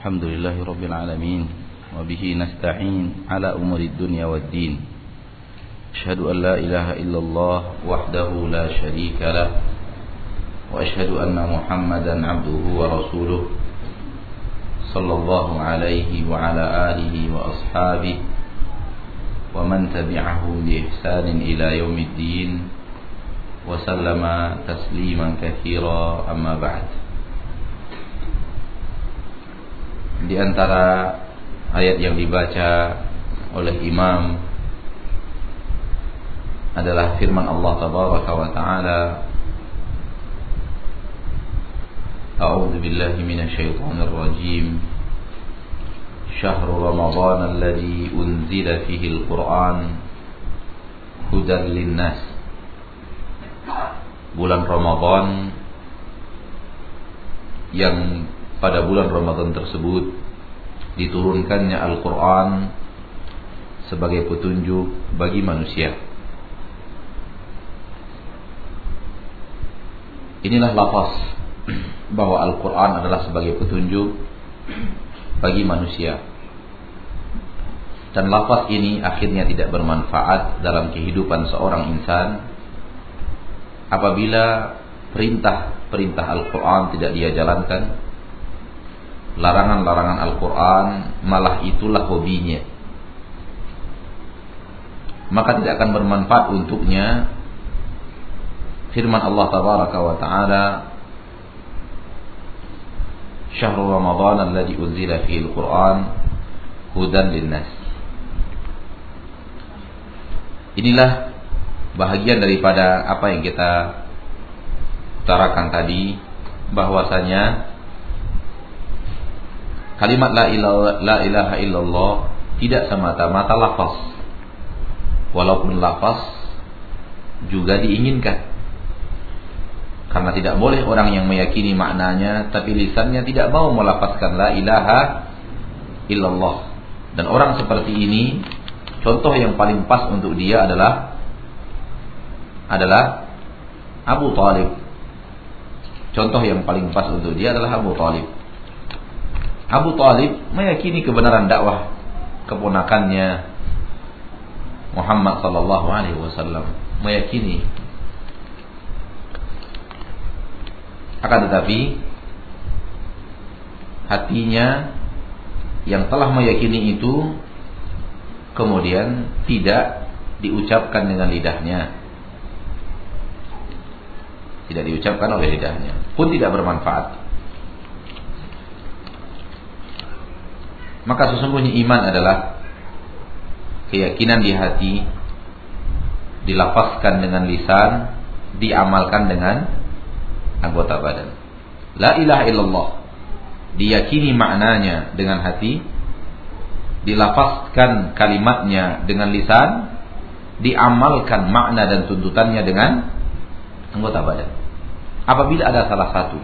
الحمد لله رب العالمين وبه نستعين على أمور الدنيا والدين. أشهد أن لا إله إلا الله وحده لا شريك له وأشهد أن محمدا عبده ورسوله صلى الله عليه وعلى آله وأصحابه ومن تبعهم بإحسان إلى يوم الدين وسلم تسليما كثيرا أما بعد. di antara ayat yang dibaca oleh imam adalah firman Allah tabaraka wa taala A'udzu billahi minasyaitonir rajim شهر رمضان الذي أنزل فيه القرآن هدى للناس bulan Ramadan yang pada bulan Ramadan tersebut diturunkannya Al-Quran sebagai petunjuk bagi manusia. Inilah lafaz bahwa Al-Quran adalah sebagai petunjuk bagi manusia. Dan lafaz ini akhirnya tidak bermanfaat dalam kehidupan seorang insan apabila perintah-perintah Al-Quran tidak dia jalankan larangan-larangan Al-Quran malah itulah hobinya. Maka tidak akan bermanfaat untuknya firman Allah tabaraka wa taala syahrul ramadan alladhi unzila fihi al-Quran hudan linnas. Inilah bahagian daripada apa yang kita utarakan tadi bahwasanya Kalimat la ilaha, la ilaha illallah tidak semata-mata lafaz. Walaupun lafaz juga diinginkan. Karena tidak boleh orang yang meyakini maknanya tapi lisannya tidak mau melafazkan la ilaha illallah. Dan orang seperti ini contoh yang paling pas untuk dia adalah adalah Abu Talib. Contoh yang paling pas untuk dia adalah Abu Talib. Abu Talib meyakini kebenaran dakwah keponakannya Muhammad sallallahu alaihi wasallam meyakini. Akan tetapi hatinya yang telah meyakini itu kemudian tidak diucapkan dengan lidahnya. Tidak diucapkan oleh lidahnya. Pun tidak bermanfaat Maka sesungguhnya iman adalah keyakinan di hati dilafazkan dengan lisan, diamalkan dengan anggota badan. La ilaha illallah diyakini maknanya dengan hati, dilafazkan kalimatnya dengan lisan, diamalkan makna dan tuntutannya dengan anggota badan. Apabila ada salah satu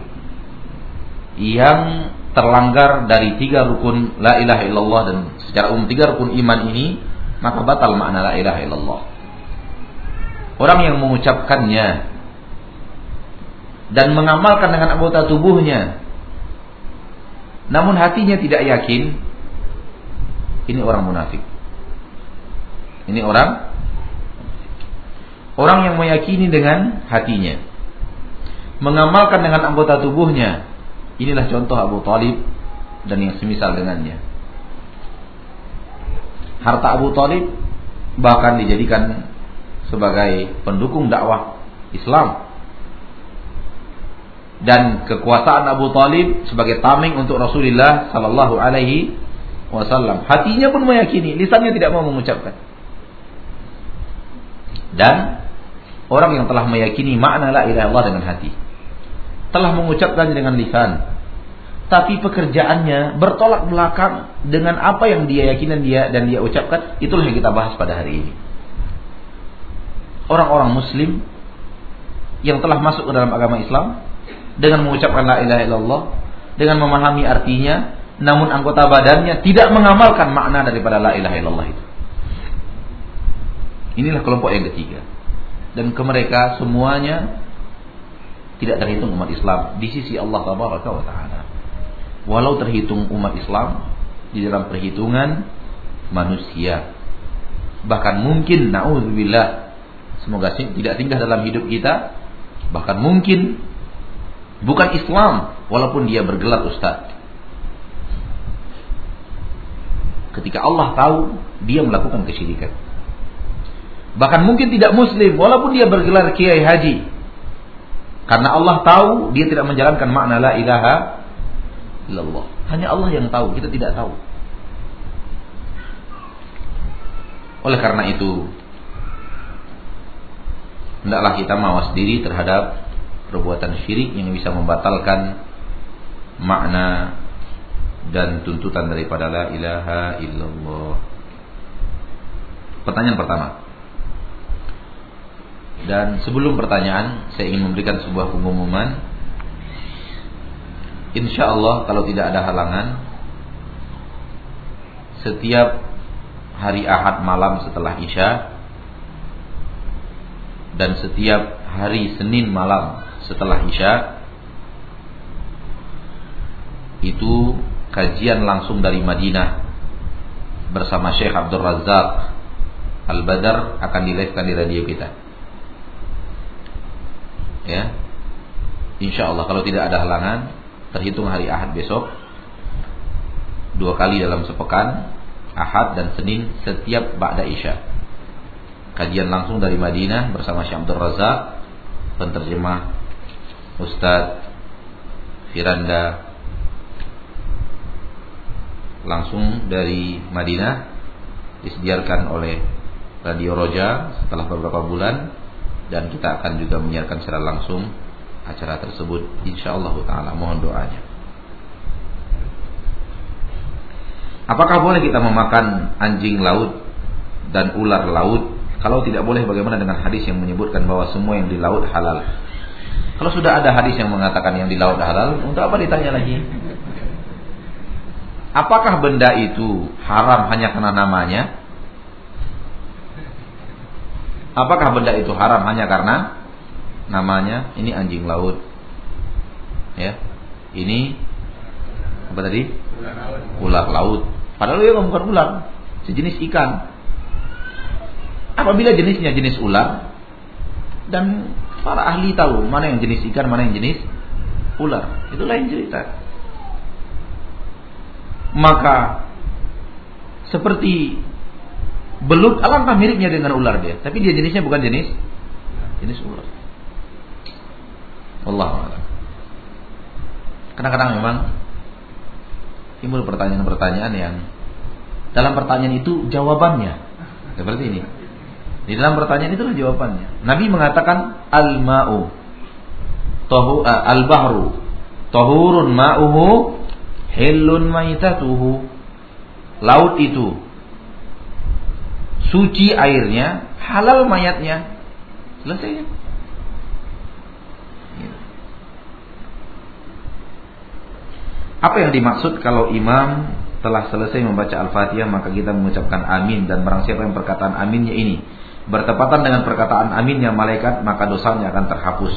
yang terlanggar dari tiga rukun la ilaha illallah dan secara umum tiga rukun iman ini maka batal makna la ilaha illallah. Orang yang mengucapkannya dan mengamalkan dengan anggota tubuhnya namun hatinya tidak yakin ini orang munafik. Ini orang orang yang meyakini dengan hatinya mengamalkan dengan anggota tubuhnya Inilah contoh Abu Talib dan yang semisal dengannya. Harta Abu Talib bahkan dijadikan sebagai pendukung dakwah Islam. Dan kekuasaan Abu Talib sebagai tameng untuk Rasulullah Sallallahu Alaihi Wasallam. Hatinya pun meyakini, lisannya tidak mau mengucapkan. Dan orang yang telah meyakini makna la ilaha illallah dengan hati telah mengucapkan dengan lisan. Tapi pekerjaannya bertolak belakang dengan apa yang dia yakinan dia dan dia ucapkan. Itulah yang kita bahas pada hari ini. Orang-orang muslim yang telah masuk ke dalam agama Islam dengan mengucapkan la ilaha illallah dengan memahami artinya namun anggota badannya tidak mengamalkan makna daripada la ilaha illallah itu. Inilah kelompok yang ketiga. Dan ke mereka semuanya tidak terhitung umat Islam di sisi Allah tabaraka wa taala. walau terhitung umat Islam di dalam perhitungan manusia. Bahkan mungkin naudzubillah semoga tidak tinggal dalam hidup kita bahkan mungkin bukan Islam walaupun dia bergelar ustaz. Ketika Allah tahu dia melakukan kesyirikan. Bahkan mungkin tidak muslim walaupun dia bergelar kiai haji. Karena Allah tahu dia tidak menjalankan makna la ilaha illallah. Hanya Allah yang tahu, kita tidak tahu. Oleh karena itu, hendaklah kita mawas diri terhadap perbuatan syirik yang bisa membatalkan makna dan tuntutan daripada la ilaha illallah. Pertanyaan pertama. Dan sebelum pertanyaan, saya ingin memberikan sebuah pengumuman. Insya Allah kalau tidak ada halangan Setiap hari Ahad malam setelah Isya Dan setiap hari Senin malam setelah Isya Itu kajian langsung dari Madinah Bersama Syekh Abdul Razak Al-Badar akan dileskan di radio kita Ya. Insya Allah kalau tidak ada halangan terhitung hari Ahad besok dua kali dalam sepekan Ahad dan Senin setiap Ba'da Isya. Kajian langsung dari Madinah bersama Syekh Abdul Razak penterjemah Ustadz Firanda. Langsung dari Madinah disediakan oleh Radio Roja setelah beberapa bulan dan kita akan juga menyiarkan secara langsung acara tersebut insyaallah taala mohon doanya Apakah boleh kita memakan anjing laut dan ular laut? Kalau tidak boleh bagaimana dengan hadis yang menyebutkan bahwa semua yang di laut halal? Kalau sudah ada hadis yang mengatakan yang di laut halal, untuk apa ditanya lagi? Apakah benda itu haram hanya karena namanya? Apakah benda itu haram hanya karena namanya ini anjing laut. Ya. Ini apa tadi? Ular laut. Padahal dia bukan ular, sejenis ikan. Apabila jenisnya jenis ular dan para ahli tahu mana yang jenis ikan, mana yang jenis ular, itu lain cerita. Maka seperti belut alangkah miripnya dengan ular dia, tapi dia jenisnya bukan jenis jenis ular. Allah Kadang-kadang memang timbul pertanyaan-pertanyaan yang dalam pertanyaan itu jawabannya seperti ini. Di dalam pertanyaan itu jawabannya. Nabi mengatakan al-ma'u tahu uh, al-bahru tahurun ma'uhu hillun maitatuhu. Laut itu suci airnya, halal mayatnya. Selesai. Apa yang dimaksud kalau imam telah selesai membaca Al-Fatihah maka kita mengucapkan amin dan barang siapa yang perkataan aminnya ini bertepatan dengan perkataan aminnya malaikat maka dosanya akan terhapus.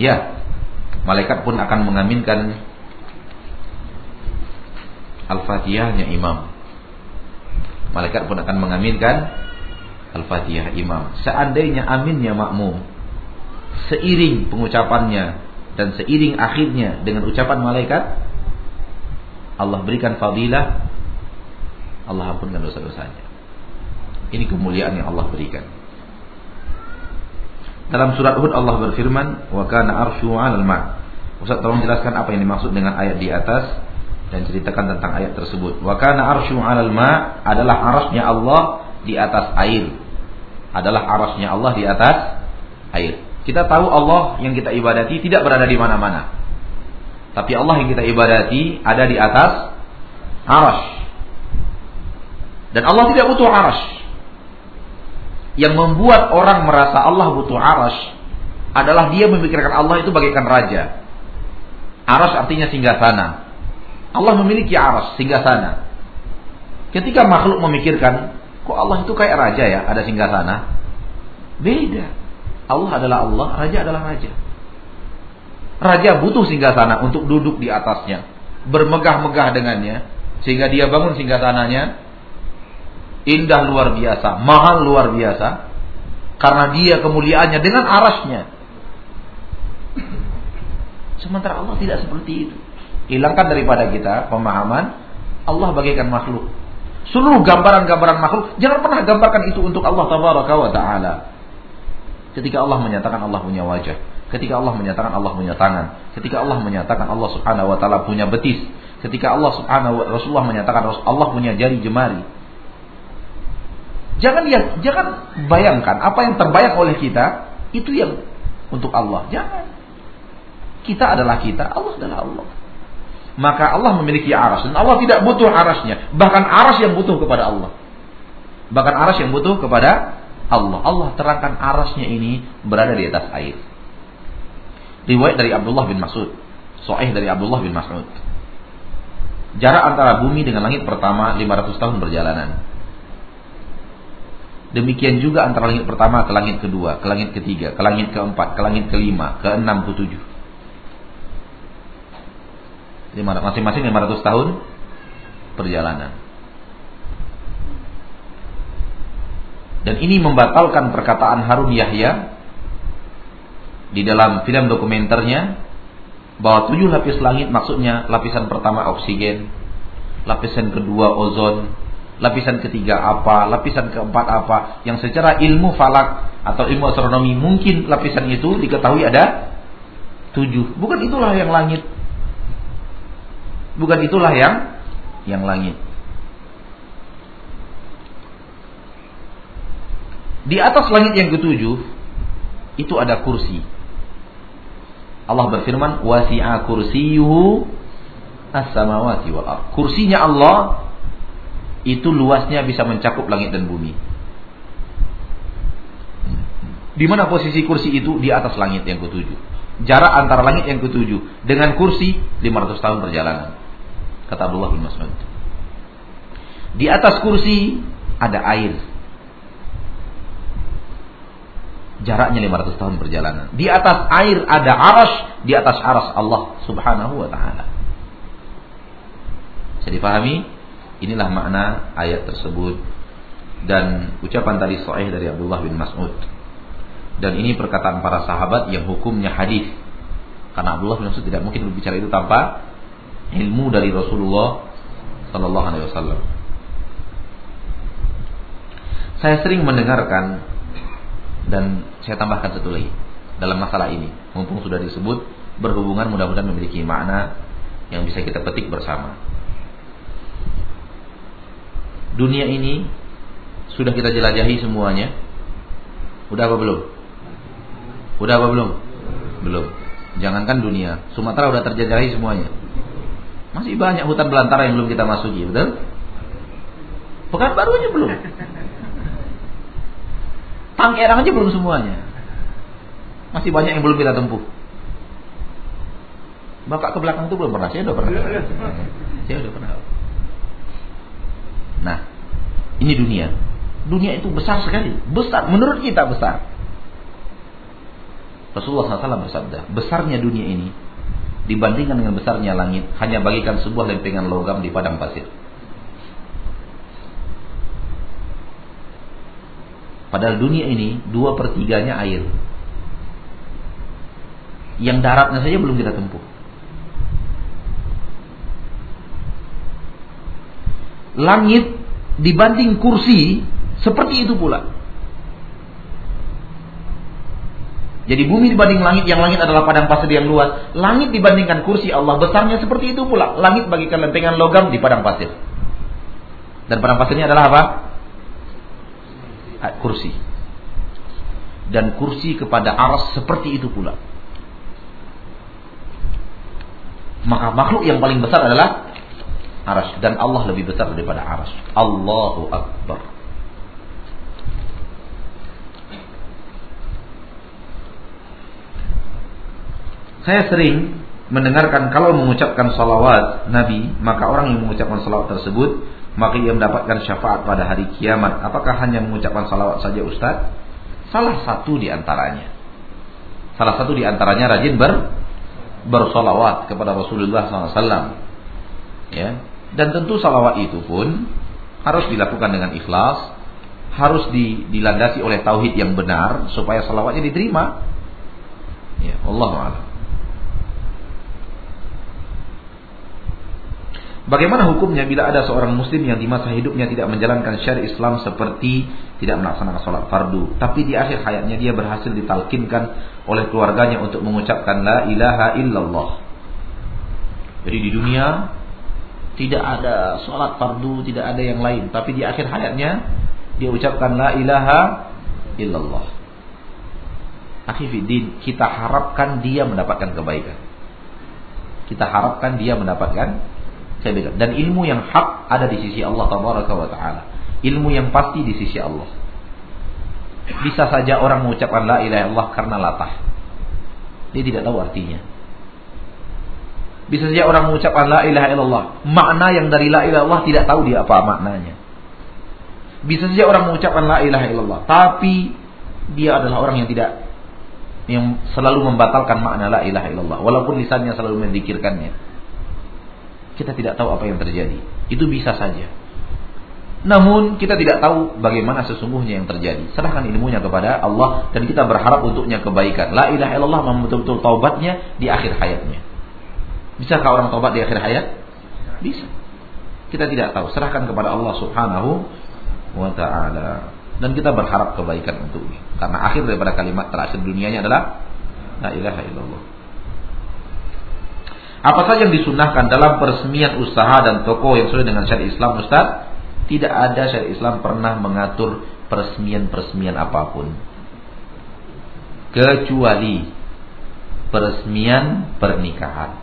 Ya, malaikat pun akan mengaminkan Al-Fatihahnya imam. Malaikat pun akan mengaminkan Al-Fatihah imam. Seandainya aminnya makmum seiring pengucapannya dan seiring akhirnya dengan ucapan malaikat Allah berikan fadilah Allah ampunkan dosa-dosanya. Ini kemuliaan yang Allah berikan. Dalam surat Hud Allah berfirman wa kana arsyu 'alal ma' Ustaz tolong jelaskan apa yang dimaksud dengan ayat di atas dan ceritakan tentang ayat tersebut wa kana arsyu 'alal ma' adalah arasnya Allah di atas air adalah arasnya Allah di atas air kita tahu Allah yang kita ibadati tidak berada di mana-mana. Tapi Allah yang kita ibadati ada di atas arash. Dan Allah tidak butuh arash. Yang membuat orang merasa Allah butuh arash adalah dia memikirkan Allah itu bagaikan raja. Arash artinya singgah sana. Allah memiliki arash singgah sana. Ketika makhluk memikirkan, kok Allah itu kayak raja ya, ada singgah sana? Beda. Allah adalah Allah, raja adalah raja. Raja butuh singgah sana untuk duduk di atasnya. bermegah-megah dengannya sehingga dia bangun singgasananya indah luar biasa, mahal luar biasa karena dia kemuliaannya dengan arasnya. Sementara Allah tidak seperti itu. Hilangkan daripada kita pemahaman Allah bagaikan makhluk. Seluruh gambaran-gambaran makhluk jangan pernah gambarkan itu untuk Allah tabaraka wa taala. Ketika Allah menyatakan Allah punya wajah, ketika Allah menyatakan Allah punya tangan, ketika Allah menyatakan Allah Subhanahu wa taala punya betis, ketika Allah Subhanahu wa Rasulullah menyatakan Allah punya jari jemari. Jangan ya, jangan bayangkan apa yang terbayang oleh kita itu yang untuk Allah. Jangan. Kita adalah kita, Allah adalah Allah maka Allah memiliki aras. Dan Allah tidak butuh arasnya. Bahkan aras yang butuh kepada Allah. Bahkan aras yang butuh kepada Allah. Allah terangkan arasnya ini berada di atas air. Riwayat dari Abdullah bin Mas'ud. Sahih dari Abdullah bin Mas'ud. Jarak antara bumi dengan langit pertama 500 tahun perjalanan. Demikian juga antara langit pertama ke langit kedua, ke langit ketiga, ke langit keempat, ke langit kelima, ke enam, ke tujuh masing-masing 500 tahun perjalanan. Dan ini membatalkan perkataan Harun Yahya di dalam film dokumenternya bahwa tujuh lapis langit maksudnya lapisan pertama oksigen, lapisan kedua ozon, lapisan ketiga apa, lapisan keempat apa, yang secara ilmu falak atau ilmu astronomi mungkin lapisan itu diketahui ada tujuh. Bukan itulah yang langit. Bukan itulah yang yang langit. Di atas langit yang ketujuh itu ada kursi. Allah berfirman, "Wasi'a kursiyuhu as-samawati wal ard." Kursinya Allah itu luasnya bisa mencakup langit dan bumi. Di mana posisi kursi itu di atas langit yang ketujuh. Jarak antara langit yang ketujuh dengan kursi 500 tahun perjalanan kata Abdullah bin Mas'ud. Di atas kursi ada air. Jaraknya 500 tahun perjalanan. Di atas air ada aras, di atas aras Allah Subhanahu wa taala. Bisa dipahami? Inilah makna ayat tersebut dan ucapan tadi sahih dari Abdullah bin Mas'ud. Dan ini perkataan para sahabat yang hukumnya hadis. Karena Abdullah bin Mas'ud tidak mungkin berbicara itu tanpa ilmu dari Rasulullah Sallallahu Alaihi Wasallam. Saya sering mendengarkan dan saya tambahkan satu lagi dalam masalah ini, mumpung sudah disebut berhubungan mudah-mudahan memiliki makna yang bisa kita petik bersama. Dunia ini sudah kita jelajahi semuanya. Udah apa belum? Udah apa belum? Belum. Jangankan dunia, Sumatera udah terjelajahi semuanya. Masih banyak hutan belantara yang belum kita masuki, betul? Pekan baru aja belum. Tangkerang aja belum semuanya. Masih banyak yang belum kita tempuh. Bapak ke belakang itu belum pernah, saya udah pernah. Saya udah pernah. Nah, ini dunia. Dunia itu besar sekali, besar menurut kita besar. Rasulullah SAW bersabda, besarnya dunia ini dibandingkan dengan besarnya langit hanya bagikan sebuah lempengan logam di padang pasir. Padahal dunia ini dua pertiganya air. Yang daratnya saja belum kita tempuh. Langit dibanding kursi seperti itu pula. Jadi bumi dibanding langit, yang langit adalah padang pasir yang luas. Langit dibandingkan kursi Allah besarnya seperti itu pula. Langit bagikan lempengan logam di padang pasir. Dan padang pasirnya adalah apa? Kursi. Dan kursi kepada aras seperti itu pula. Maka makhluk yang paling besar adalah aras. Dan Allah lebih besar daripada aras. Allahu Akbar. Saya sering mendengarkan kalau mengucapkan salawat Nabi, maka orang yang mengucapkan salawat tersebut, maka ia mendapatkan syafaat pada hari kiamat. Apakah hanya mengucapkan salawat saja Ustaz? Salah satu di antaranya. Salah satu di antaranya rajin ber bersolawat kepada Rasulullah SAW. Ya. Dan tentu salawat itu pun harus dilakukan dengan ikhlas, harus dilandasi oleh tauhid yang benar supaya salawatnya diterima. Ya, Allah a'lam. Bagaimana hukumnya bila ada seorang muslim yang di masa hidupnya tidak menjalankan syariat Islam seperti tidak melaksanakan sholat fardu, tapi di akhir hayatnya dia berhasil ditalkinkan oleh keluarganya untuk mengucapkan la ilaha illallah. Jadi di dunia tidak ada sholat fardu, tidak ada yang lain, tapi di akhir hayatnya dia ucapkan la ilaha illallah. Akhifidin, kita harapkan dia mendapatkan kebaikan. Kita harapkan dia mendapatkan saya bilang dan ilmu yang hak ada di sisi Allah wa taala. Ilmu yang pasti di sisi Allah. Bisa saja orang mengucapkan la ilaha illallah karena latah. Dia tidak tahu artinya. Bisa saja orang mengucapkan la ilaha illallah, makna yang dari la ilaha illallah tidak tahu dia apa maknanya. Bisa saja orang mengucapkan la ilaha illallah, tapi dia adalah orang yang tidak yang selalu membatalkan makna la ilaha illallah walaupun lisannya selalu mendikirkannya. Kita tidak tahu apa yang terjadi. Itu bisa saja. Namun kita tidak tahu bagaimana sesungguhnya yang terjadi. Serahkan ilmunya kepada Allah dan kita berharap untuknya kebaikan. La ilaha illallah betul-betul taubatnya di akhir hayatnya. Bisakah orang taubat di akhir hayat? Bisa. Kita tidak tahu. Serahkan kepada Allah Subhanahu wa taala. Dan kita berharap kebaikan untuknya. Karena akhir daripada kalimat terakhir dunianya adalah la ilaha illallah. Apa saja yang disunahkan dalam peresmian usaha dan toko yang sesuai dengan syariat Islam Ustaz? Tidak ada syariat Islam pernah mengatur peresmian-peresmian apa pun. Kecuali peresmian pernikahan.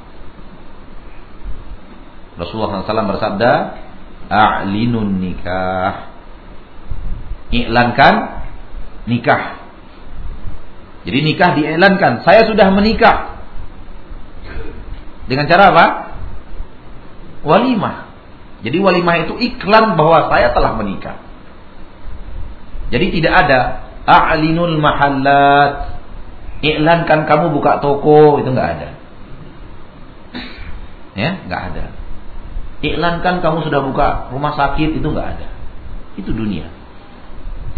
Rasulullah SAW bersabda, A'linun nikah. Iklankan nikah. Jadi nikah diiklankan. Saya sudah menikah. Dengan cara apa? Walimah. Jadi walimah itu iklan bahwa saya telah menikah. Jadi tidak ada a'linul mahallat. Iklankan kamu buka toko itu enggak ada. Ya, enggak ada. Iklankan kamu sudah buka rumah sakit itu enggak ada. Itu dunia.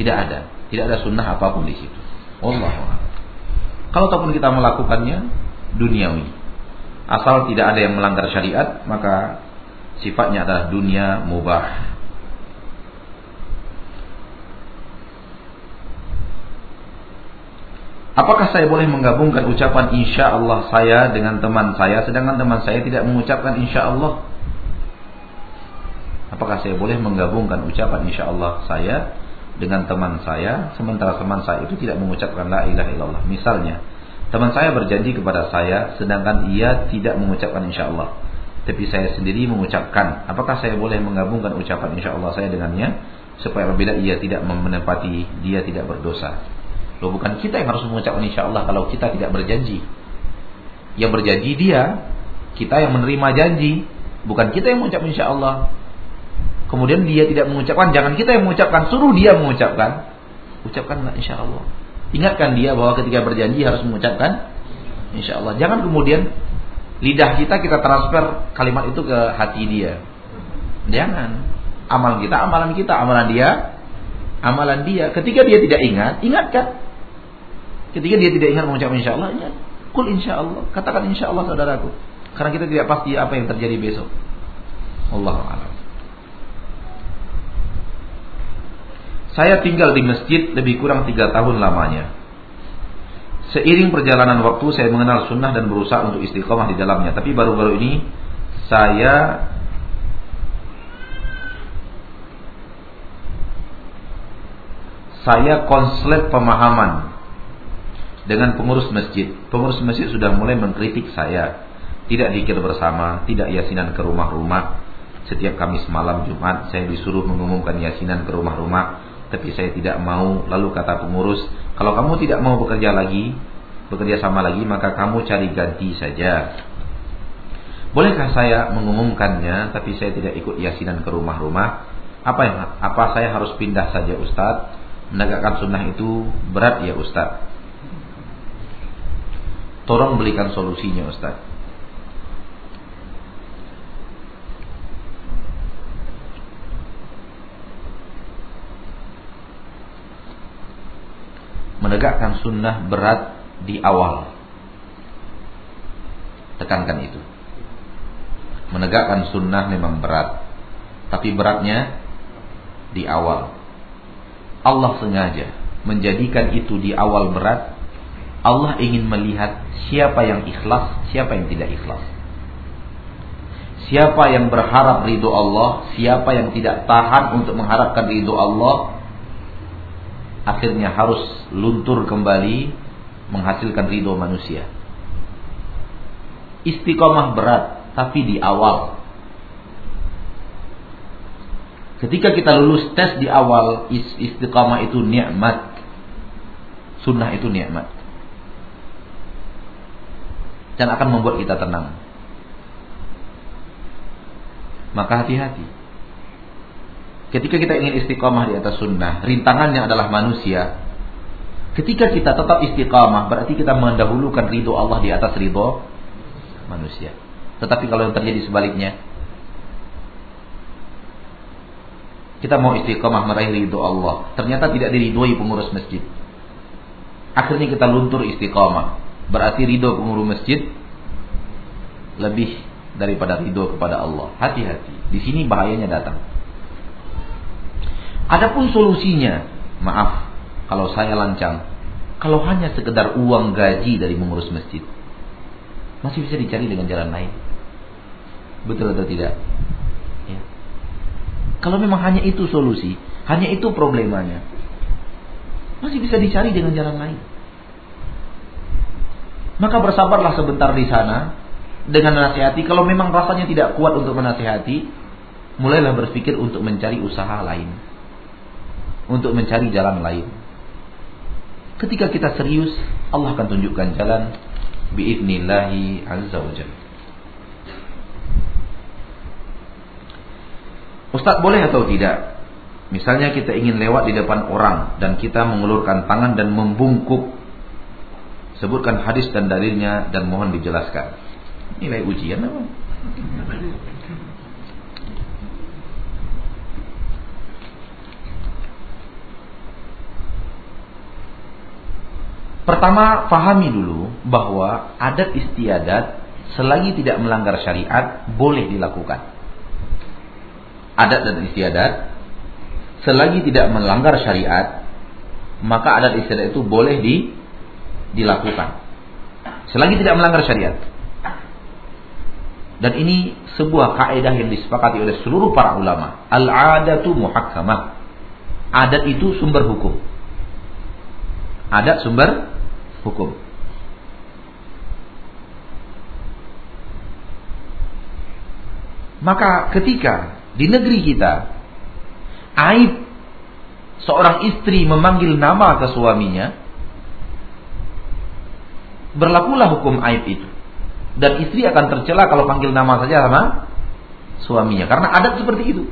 Tidak ada. Tidak ada sunnah apa pun di situ. Allah. Kalau ataupun kita melakukannya duniawi. Asal tidak ada yang melanggar syariat, maka sifatnya adalah dunia mubah. Apakah saya boleh menggabungkan ucapan insya Allah saya dengan teman saya Sedangkan teman saya tidak mengucapkan insya Allah Apakah saya boleh menggabungkan ucapan insya Allah saya Dengan teman saya Sementara teman saya itu tidak mengucapkan la ilaha illallah Misalnya Teman saya berjanji kepada saya sedangkan ia tidak mengucapkan insya Allah. Tapi saya sendiri mengucapkan. Apakah saya boleh menggabungkan ucapan insya Allah saya dengannya? Supaya apabila ia tidak menepati, dia tidak berdosa. Loh bukan kita yang harus mengucapkan insya Allah kalau kita tidak berjanji. Yang berjanji dia, kita yang menerima janji. Bukan kita yang mengucapkan insya Allah. Kemudian dia tidak mengucapkan, jangan kita yang mengucapkan, suruh dia mengucapkan. Ucapkanlah insya Allah. Ingatkan dia bahwa ketika berjanji harus mengucapkan insya Allah. Jangan kemudian lidah kita kita transfer kalimat itu ke hati dia. Jangan. Amal kita, amalan kita, amalan dia, amalan dia. Ketika dia tidak ingat, ingatkan. Ketika dia tidak ingat mengucapkan insya Allah, ingat. Kul insya Allah. Katakan insya Allah saudaraku. Karena kita tidak pasti apa yang terjadi besok. Allah Allah. Saya tinggal di masjid lebih kurang tiga tahun lamanya. Seiring perjalanan waktu saya mengenal sunnah dan berusaha untuk istiqomah di dalamnya. Tapi baru-baru ini saya saya konslet pemahaman dengan pengurus masjid. Pengurus masjid sudah mulai mengkritik saya. Tidak dikir bersama, tidak yasinan ke rumah-rumah. Setiap Kamis malam Jumat saya disuruh mengumumkan yasinan ke rumah-rumah tapi saya tidak mau. Lalu kata pengurus, kalau kamu tidak mau bekerja lagi, bekerja sama lagi, maka kamu cari ganti saja. Bolehkah saya mengumumkannya, tapi saya tidak ikut yasinan ke rumah-rumah? Apa yang apa saya harus pindah saja Ustadz? Menegakkan sunnah itu berat ya Ustadz. Tolong belikan solusinya Ustadz. Menegakkan sunnah berat di awal. Tekankan itu. Menegakkan sunnah memang berat. Tapi beratnya di awal. Allah sengaja menjadikan itu di awal berat. Allah ingin melihat siapa yang ikhlas, siapa yang tidak ikhlas. Siapa yang berharap ridho Allah, siapa yang tidak tahan untuk mengharapkan ridho Allah, akhirnya harus luntur kembali menghasilkan ridho manusia. Istiqomah berat, tapi di awal. Ketika kita lulus tes di awal, istiqomah itu nikmat. Sunnah itu nikmat. Dan akan membuat kita tenang. Maka hati-hati. Ketika kita ingin istiqamah di atas sunnah, rintangannya adalah manusia. Ketika kita tetap istiqamah, berarti kita mendahulukan ridho Allah di atas ridho manusia. Tetapi kalau yang terjadi sebaliknya, kita mau istiqamah meraih ridho Allah, ternyata tidak diridhoi pengurus masjid. Akhirnya kita luntur istiqamah. Berarti ridho pengurus masjid lebih daripada ridho kepada Allah. Hati-hati. Di sini bahayanya datang. Adapun solusinya, maaf kalau saya lancang, kalau hanya sekedar uang gaji dari mengurus masjid, masih bisa dicari dengan jalan lain. Betul atau tidak? Ya. Kalau memang hanya itu solusi, hanya itu problemanya, masih bisa dicari dengan jalan lain. Maka bersabarlah sebentar di sana, dengan menasihati. Kalau memang rasanya tidak kuat untuk menasihati, mulailah berpikir untuk mencari usaha lain. Untuk mencari jalan lain. Ketika kita serius, Allah akan tunjukkan jalan biidnillahi azza wa Ustaz boleh atau tidak? Misalnya kita ingin lewat di depan orang dan kita mengulurkan tangan dan membungkuk. Sebutkan hadis dan dalilnya dan mohon dijelaskan. Nilai ujian apa? Pertama, fahami dulu bahwa adat istiadat selagi tidak melanggar syariat boleh dilakukan. Adat dan istiadat selagi tidak melanggar syariat maka adat istiadat itu boleh di, dilakukan. Selagi tidak melanggar syariat. Dan ini sebuah kaidah yang disepakati oleh seluruh para ulama. Al-adatu muhakkamah. Adat itu sumber hukum. Adat sumber hukum. Maka ketika di negeri kita aib seorang istri memanggil nama ke suaminya, berlakulah hukum aib itu dan istri akan tercela kalau panggil nama saja sama suaminya karena adat seperti itu.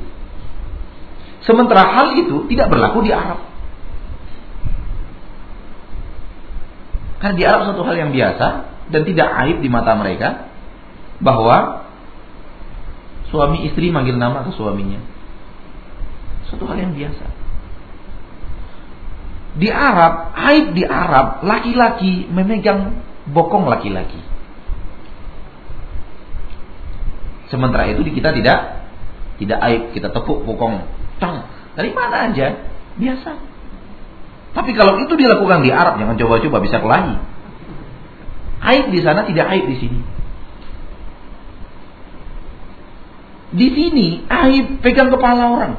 Sementara hal itu tidak berlaku di Arab. Karena di Arab satu hal yang biasa dan tidak aib di mata mereka bahwa suami istri manggil nama ke suaminya. Satu hal yang biasa. Di Arab, aib di Arab, laki-laki memegang bokong laki-laki. Sementara itu di kita tidak tidak aib, kita tepuk pokong tang. Dari mana aja? Biasa. Tapi kalau itu dilakukan di Arab, jangan coba-coba bisa kelahi. Aib di sana tidak aib di sini. Di sini aib pegang kepala orang.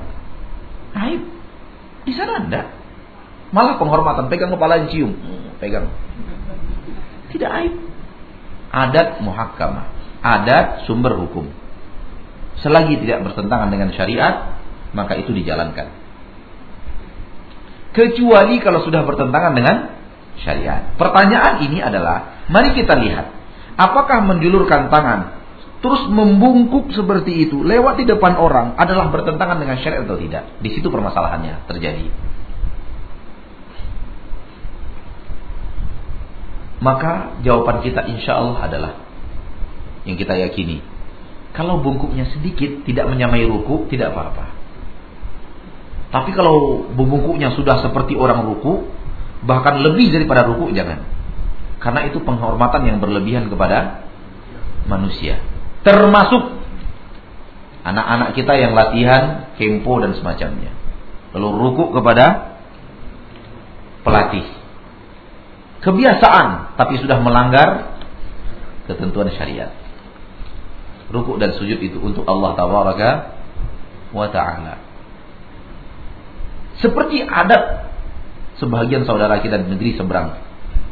Aib. Di sana enggak. Malah penghormatan pegang kepala cium, pegang. Tidak aib. Adat muhakkamah. Adat sumber hukum. Selagi tidak bertentangan dengan syariat, maka itu dijalankan. Kecuali kalau sudah bertentangan dengan syariat. Pertanyaan ini adalah, mari kita lihat, apakah menjulurkan tangan terus membungkuk seperti itu lewat di depan orang adalah bertentangan dengan syariat atau tidak? Di situ permasalahannya terjadi. Maka jawaban kita insya Allah adalah yang kita yakini kalau bungkuknya sedikit, tidak menyamai ruku, tidak apa-apa. Tapi kalau bungkuknya sudah seperti orang ruku, bahkan lebih daripada ruku jangan. Karena itu penghormatan yang berlebihan kepada manusia. Termasuk anak-anak kita yang latihan kempo dan semacamnya. Lalu ruku kepada pelatih. Kebiasaan tapi sudah melanggar ketentuan syariat. Ruku dan sujud itu untuk Allah tabaraka wa taala. Seperti adat sebagian saudara kita di negeri seberang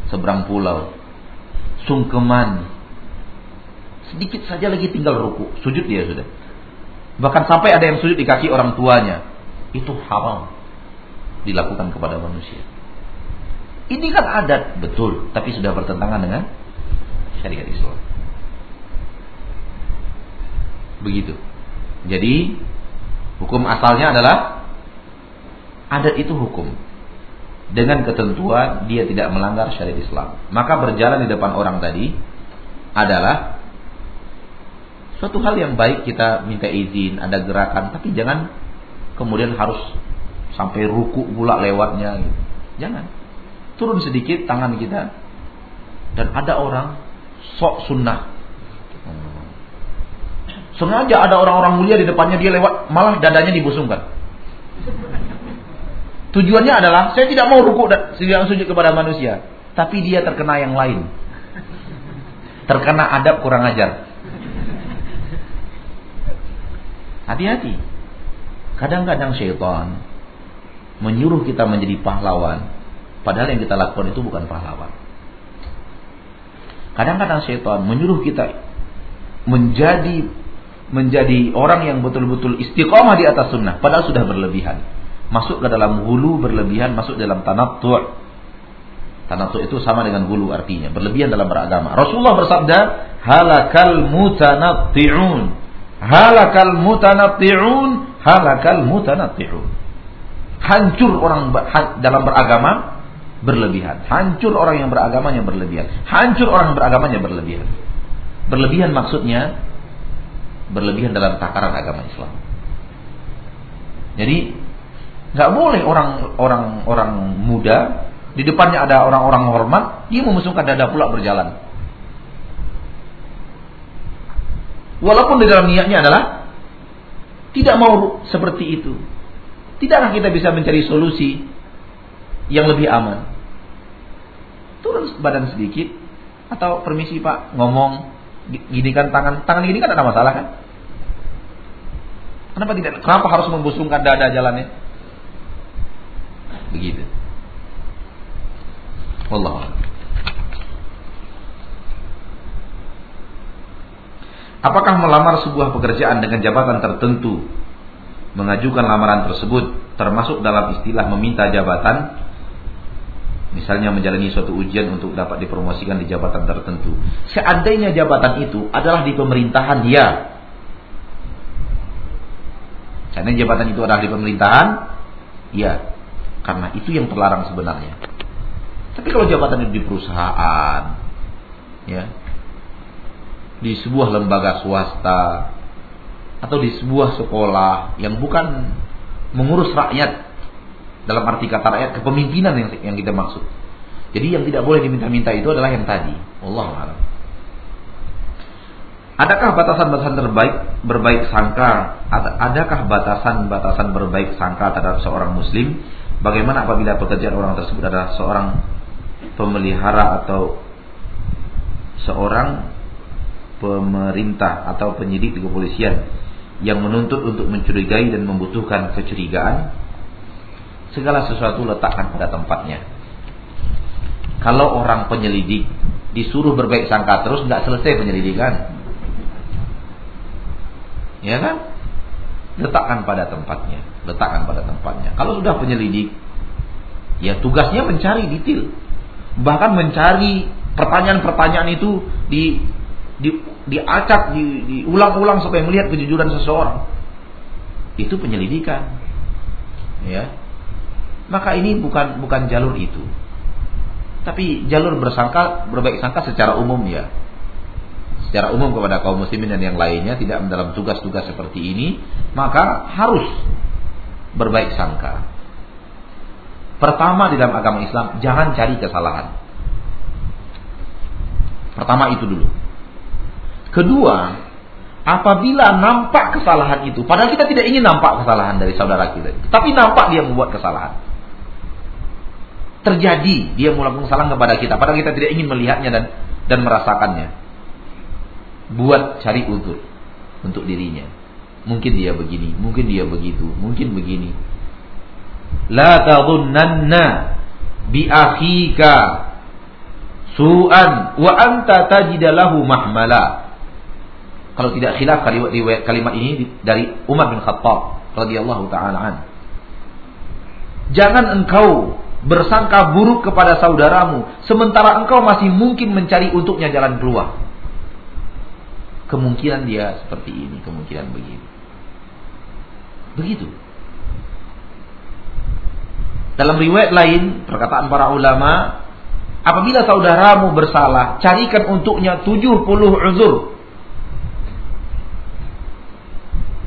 seberang pulau. Sungkeman. Sedikit saja lagi tinggal ruku, sujud dia sudah. Bahkan sampai ada yang sujud di kaki orang tuanya. Itu haram dilakukan kepada manusia. Ini kan adat, betul, tapi sudah bertentangan dengan syariat Islam. Begitu. Jadi hukum asalnya adalah adat itu hukum dengan ketentuan dia tidak melanggar syariat Islam. Maka berjalan di depan orang tadi adalah suatu hal yang baik kita minta izin, ada gerakan, tapi jangan kemudian harus sampai ruku pula lewatnya gitu. Jangan. Turun sedikit tangan kita dan ada orang sok sunnah. Sengaja ada orang-orang mulia di depannya dia lewat malah dadanya dibusungkan. Tujuannya adalah saya tidak mau ruku dan tidak sujud kepada manusia, tapi dia terkena yang lain. Terkena adab kurang ajar. Hati-hati. Kadang-kadang syaitan menyuruh kita menjadi pahlawan, padahal yang kita lakukan itu bukan pahlawan. Kadang-kadang syaitan menyuruh kita menjadi menjadi orang yang betul-betul istiqomah di atas sunnah, padahal sudah berlebihan masuk ke dalam hulu berlebihan, masuk dalam tanattu'. Tanattu' itu sama dengan hulu artinya, berlebihan dalam beragama. Rasulullah bersabda, halakal mutanatti'un. Halakal mutanatti'un, halakal mutanatti'un. Hancur orang dalam beragama berlebihan. Hancur orang yang beragamanya berlebihan. Hancur orang yang beragamanya berlebihan. Berlebihan maksudnya berlebihan dalam takaran agama Islam. Jadi Nggak boleh orang orang orang muda di depannya ada orang-orang hormat, dia memusungkan dada pula berjalan. Walaupun di dalam niatnya adalah tidak mau seperti itu. Tidakkah kita bisa mencari solusi yang lebih aman? Turun badan sedikit atau permisi Pak ngomong gini kan tangan tangan gini kan ada masalah kan? Kenapa tidak? Kenapa harus membusungkan dada jalannya? Begitu. Wallah. Apakah melamar sebuah pekerjaan dengan jabatan tertentu mengajukan lamaran tersebut termasuk dalam istilah meminta jabatan misalnya menjalani suatu ujian untuk dapat dipromosikan di jabatan tertentu seandainya jabatan itu adalah di pemerintahan ya seandainya jabatan itu adalah di pemerintahan ya karena itu yang terlarang sebenarnya. Tapi kalau jabatan itu di perusahaan, ya, di sebuah lembaga swasta atau di sebuah sekolah yang bukan mengurus rakyat dalam arti kata rakyat kepemimpinan yang, yang kita maksud. Jadi yang tidak boleh diminta-minta itu adalah yang tadi. Allah alam. Adakah batasan-batasan terbaik berbaik sangka? Adakah batasan-batasan berbaik sangka terhadap seorang muslim Bagaimana apabila pekerjaan orang tersebut adalah seorang pemelihara atau seorang pemerintah atau penyidik di kepolisian yang menuntut untuk mencurigai dan membutuhkan kecurigaan segala sesuatu letakkan pada tempatnya. Kalau orang penyelidik disuruh berbaik sangka terus nggak selesai penyelidikan. Ya kan letakkan pada tempatnya letakkan pada tempatnya. Kalau sudah penyelidik, ya tugasnya mencari detail. Bahkan mencari pertanyaan-pertanyaan itu di di diacak, di, diulang-ulang supaya melihat kejujuran seseorang. Itu penyelidikan. Ya. Maka ini bukan bukan jalur itu. Tapi jalur bersangka, berbaik sangka secara umum ya. Secara umum kepada kaum muslimin dan yang lainnya tidak dalam tugas-tugas seperti ini, maka harus berbaik sangka. Pertama di dalam agama Islam, jangan cari kesalahan. Pertama itu dulu. Kedua, apabila nampak kesalahan itu, padahal kita tidak ingin nampak kesalahan dari saudara kita, tapi nampak dia membuat kesalahan. Terjadi dia melakukan kesalahan kepada kita, padahal kita tidak ingin melihatnya dan dan merasakannya. Buat cari uzur untuk dirinya. Mungkin dia begini, mungkin dia begitu, mungkin begini. La tadhunnanna bi akhika su'an wa anta tajidalahu mahmala. Kalau tidak khilaf kalimat, kalimat ini dari Umar bin Khattab radhiyallahu taala an. Jangan engkau bersangka buruk kepada saudaramu sementara engkau masih mungkin mencari untuknya jalan keluar. Kemungkinan dia seperti ini, kemungkinan begitu. Begitu. Dalam riwayat lain, perkataan para ulama, apabila saudaramu bersalah, carikan untuknya 70 uzur.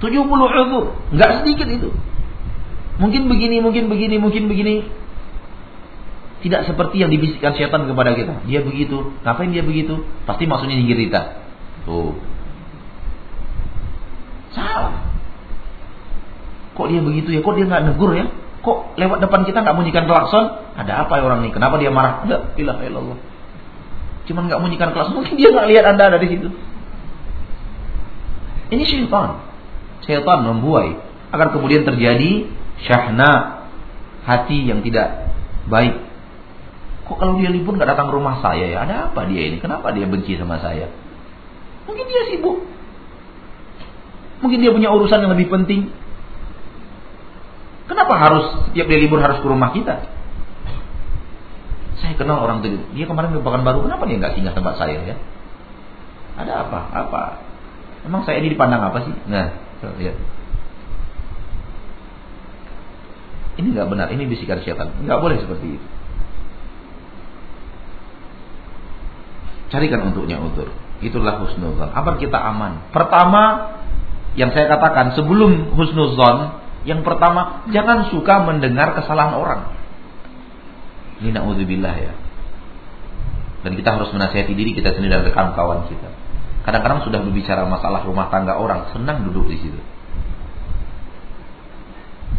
70 uzur, enggak sedikit itu. Mungkin begini, mungkin begini, mungkin begini. Tidak seperti yang dibisikkan syaitan kepada kita. Dia begitu. Ngapain dia begitu? Pasti maksudnya nyinggir kita. Tuh. Salah. Kok dia begitu ya? Kok dia nggak negur ya? Kok lewat depan kita nggak bunyikan klakson? Ada apa ya orang ini? Kenapa dia marah? Enggak, ilah Allah. Cuman nggak bunyikan klakson, mungkin dia nggak lihat anda ada di situ. Ini syaitan. Syaitan membuai agar kemudian terjadi syahna hati yang tidak baik. Kok kalau dia libur nggak datang ke rumah saya ya? Ada apa dia ini? Kenapa dia benci sama saya? Mungkin dia sibuk. Mungkin dia punya urusan yang lebih penting. Kenapa harus setiap dia libur harus ke rumah kita? Saya kenal orang itu. Dia kemarin ke baru. Kenapa dia nggak singgah tempat saya ya? Ada apa? Apa? Emang saya ini dipandang apa sih? Nah, lihat. Ini nggak benar. Ini bisikan syaitan. Nggak boleh seperti itu. Carikan untuknya utur. Itulah husnuzon. Apa kita aman? Pertama, yang saya katakan sebelum husnuzon, yang pertama, jangan suka mendengar kesalahan orang. Ini na'udzubillah ya. Dan kita harus menasihati diri kita sendiri dan rekan kawan kita. Kadang-kadang sudah berbicara masalah rumah tangga orang, senang duduk di situ.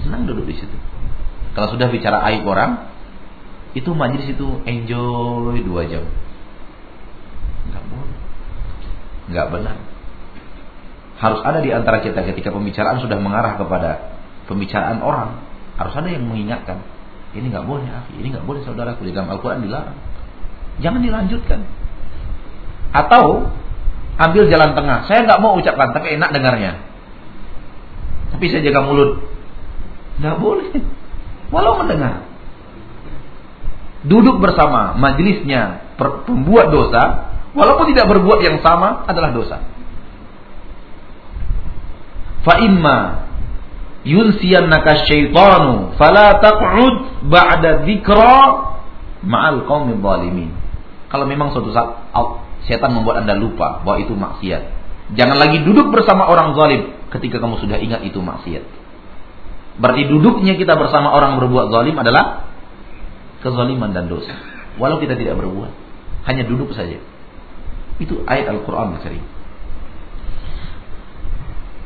Senang duduk di situ. Kalau sudah bicara aib orang, itu majlis itu enjoy dua jam. Enggak boleh. Enggak benar. Harus ada di antara kita ketika pembicaraan sudah mengarah kepada pembicaraan orang harus ada yang mengingatkan ini nggak boleh akhi ini nggak boleh saudaraku. Di dalam Al-Quran dilarang. Jangan dilanjutkan. Atau ambil jalan tengah. Saya nggak mau ucapkan tapi enak dengarnya. Tapi saya jaga mulut. Nggak boleh. Walau mendengar. Duduk bersama. Majelisnya pembuat dosa. Walaupun tidak berbuat yang sama adalah dosa fa imma yunsiyannaka syaitanu fala taq'ud ba'da dzikra ma'al qaumil zalimin. Kalau memang suatu saat setan membuat Anda lupa bahwa itu maksiat, jangan lagi duduk bersama orang zalim ketika kamu sudah ingat itu maksiat. Berarti duduknya kita bersama orang berbuat zalim adalah kezaliman dan dosa. Walau kita tidak berbuat, hanya duduk saja. Itu ayat Al-Qur'an Al-Karim.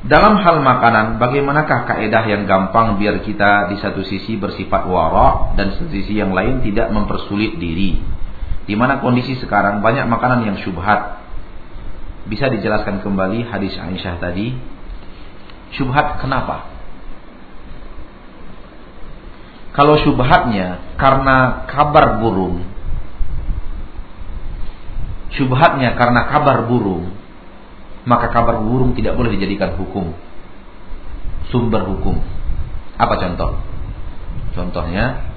Dalam hal makanan, bagaimanakah kaedah yang gampang biar kita di satu sisi bersifat wara dan sisi yang lain tidak mempersulit diri? Di mana kondisi sekarang banyak makanan yang syubhat. Bisa dijelaskan kembali hadis Aisyah tadi? Syubhat kenapa? Kalau syubhatnya karena kabar burung, syubhatnya karena kabar burung, maka kabar burung tidak boleh dijadikan hukum sumber hukum. Apa contoh? Contohnya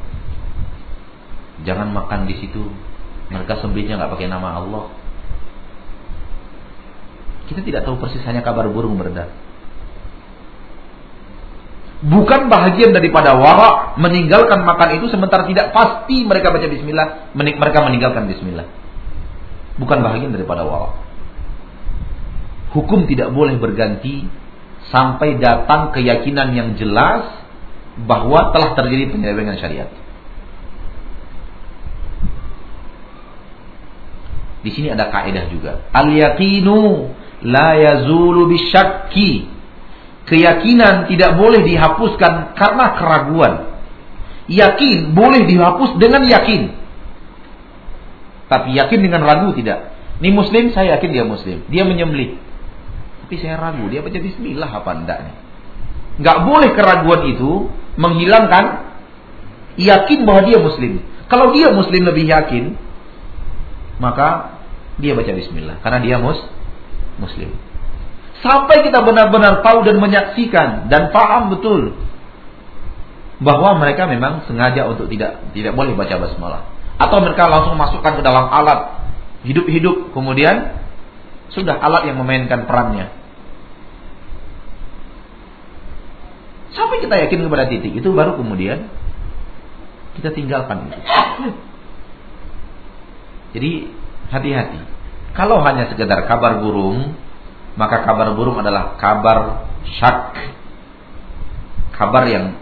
jangan makan di situ. Mereka sembelihnya nggak pakai nama Allah. Kita tidak tahu persis hanya kabar burung beredar. Bukan bahagian daripada wara meninggalkan makan itu sementara tidak pasti mereka baca bismillah, mereka meninggalkan bismillah. Bukan bahagian daripada wara hukum tidak boleh berganti sampai datang keyakinan yang jelas bahwa telah terjadi penyelewengan syariat. Di sini ada kaidah juga. Al yaqinu la yazulu bisyakki. Keyakinan tidak boleh dihapuskan karena keraguan. Yakin boleh dihapus dengan yakin. Tapi yakin dengan ragu tidak. Ini muslim saya yakin dia muslim. Dia menyembelih. Tapi saya ragu, dia baca bismillah apa enggak nih. Enggak boleh keraguan itu menghilangkan yakin bahwa dia muslim. Kalau dia muslim lebih yakin, maka dia baca bismillah karena dia mus muslim. Sampai kita benar-benar tahu dan menyaksikan dan paham betul bahwa mereka memang sengaja untuk tidak tidak boleh baca basmalah atau mereka langsung masukkan ke dalam alat hidup-hidup kemudian sudah alat yang memainkan perannya. Sampai kita yakin kepada titik itu baru kemudian kita tinggalkan itu. Jadi hati-hati. Kalau hanya sekedar kabar burung, maka kabar burung adalah kabar syak. Kabar yang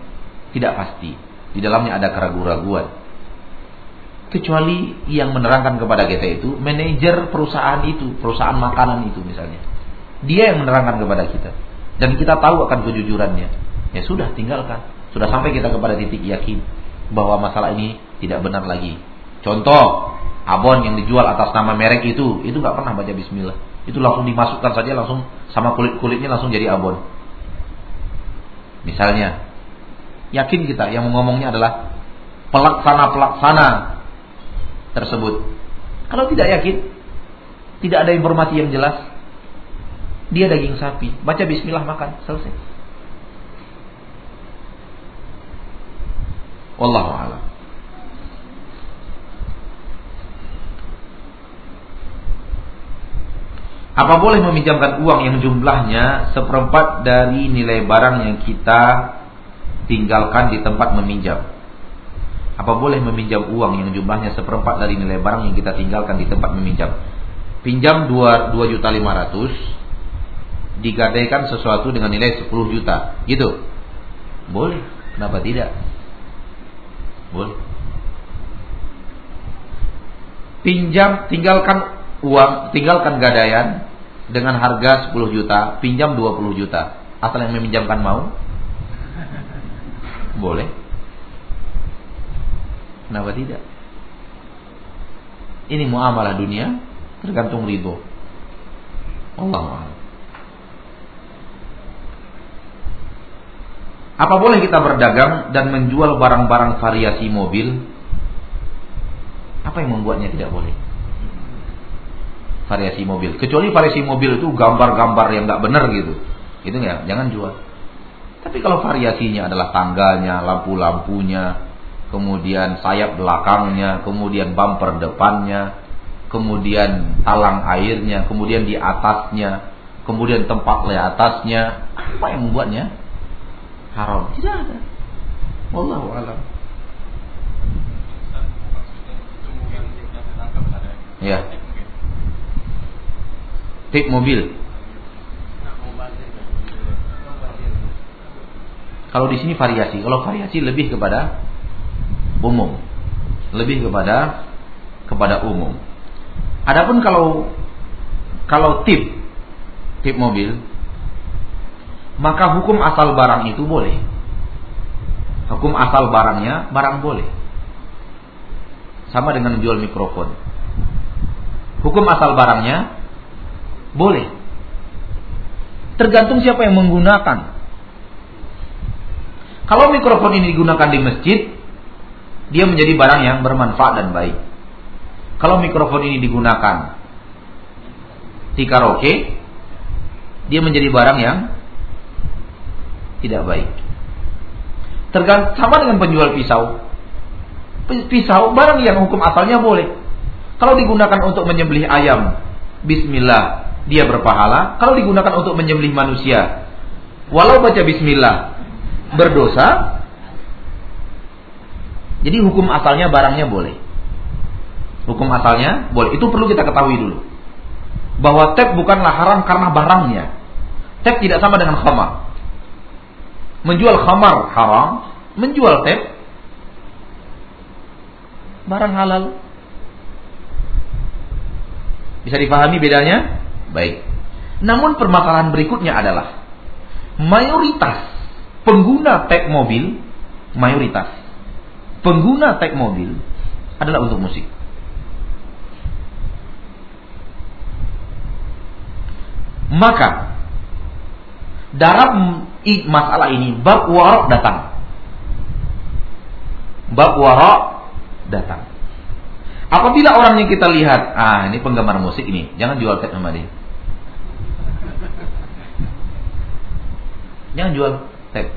tidak pasti. Di dalamnya ada keraguan-raguan. Kecuali yang menerangkan kepada kita itu manajer perusahaan itu, perusahaan makanan itu misalnya. Dia yang menerangkan kepada kita. Dan kita tahu akan kejujurannya. Ya sudah, tinggalkan. Sudah sampai kita kepada titik yakin bahwa masalah ini tidak benar lagi. Contoh, abon yang dijual atas nama merek itu, itu nggak pernah baca bismillah. Itu langsung dimasukkan saja langsung sama kulit-kulitnya langsung jadi abon. Misalnya, yakin kita yang ngomongnya adalah pelaksana-pelaksana tersebut. Kalau tidak yakin, tidak ada informasi yang jelas, dia daging sapi, baca bismillah makan, selesai. Wallahu a'lam. Apa boleh meminjamkan uang yang jumlahnya seperempat dari nilai barang yang kita tinggalkan di tempat meminjam? Apa boleh meminjam uang yang jumlahnya seperempat dari nilai barang yang kita tinggalkan di tempat meminjam? Pinjam 2, 2 juta 500 digadaikan sesuatu dengan nilai 10 juta. Gitu. Boleh. Kenapa tidak? Boleh. Pinjam tinggalkan uang, tinggalkan gadaian dengan harga 10 juta, pinjam 20 juta. Asal yang meminjamkan mau? Boleh. Kenapa tidak? Ini muamalah dunia tergantung ridho. Allah Apa boleh kita berdagang dan menjual barang-barang variasi mobil? Apa yang membuatnya tidak boleh? variasi mobil. Kecuali variasi mobil itu gambar-gambar yang nggak benar gitu. Itu ya, jangan jual. Tapi kalau variasinya adalah tangganya, lampu-lampunya, kemudian sayap belakangnya, kemudian bumper depannya, kemudian talang airnya, kemudian di atasnya, kemudian tempat atasnya, apa yang membuatnya haram? Tidak ada. Wallahu a'lam. Ya tip mobil. Kalau di sini variasi, kalau variasi lebih kepada umum, lebih kepada kepada umum. Adapun kalau kalau tip tip mobil, maka hukum asal barang itu boleh. Hukum asal barangnya barang boleh. Sama dengan jual mikrofon. Hukum asal barangnya boleh. Tergantung siapa yang menggunakan. Kalau mikrofon ini digunakan di masjid, dia menjadi barang yang bermanfaat dan baik. Kalau mikrofon ini digunakan di karaoke, dia menjadi barang yang tidak baik. Tergantung sama dengan penjual pisau. Pisau barang yang hukum asalnya boleh. Kalau digunakan untuk menyembelih ayam, bismillah, dia berpahala kalau digunakan untuk menyembelih manusia. Walau baca bismillah berdosa. Jadi hukum asalnya barangnya boleh. Hukum asalnya boleh. Itu perlu kita ketahui dulu. Bahwa tep bukanlah haram karena barangnya. Tep tidak sama dengan khamar. Menjual khamar haram, menjual tep barang halal. Bisa dipahami bedanya? Baik. Namun permasalahan berikutnya adalah mayoritas pengguna tag mobil, mayoritas pengguna tag mobil adalah untuk musik. Maka dalam masalah ini bab warok datang. Bab warok datang. Apabila orang yang kita lihat, ah ini penggemar musik ini, jangan jual tag sama dia. Jangan jual tag.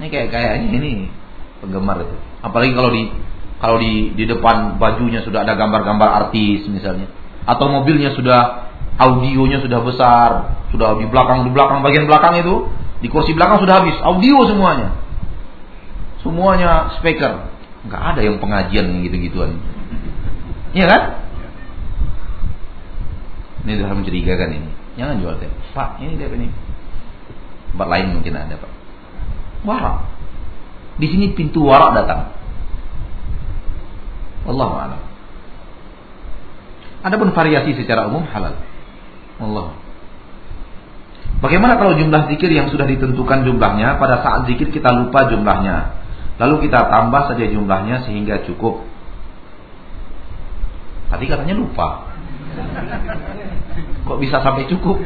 Ini kayak kayaknya ini penggemar itu. Apalagi kalau di kalau di di depan bajunya sudah ada gambar-gambar artis misalnya, atau mobilnya sudah audionya sudah besar, sudah di belakang di belakang bagian belakang itu, di kursi belakang sudah habis audio semuanya. Semuanya speaker nggak ada yang pengajian gitu-gituan. Iya kan? Ini sudah mencurigakan ini. Jangan jual teh. Pak, ini dia ini. Tempat lain mungkin ada, Pak. Warak. Di sini pintu warak datang. Allah a'lam. Adapun variasi secara umum halal. Allah. Bagaimana kalau jumlah zikir yang sudah ditentukan jumlahnya pada saat zikir kita lupa jumlahnya? Lalu kita tambah saja jumlahnya sehingga cukup. Tadi katanya lupa. Kok bisa sampai cukup?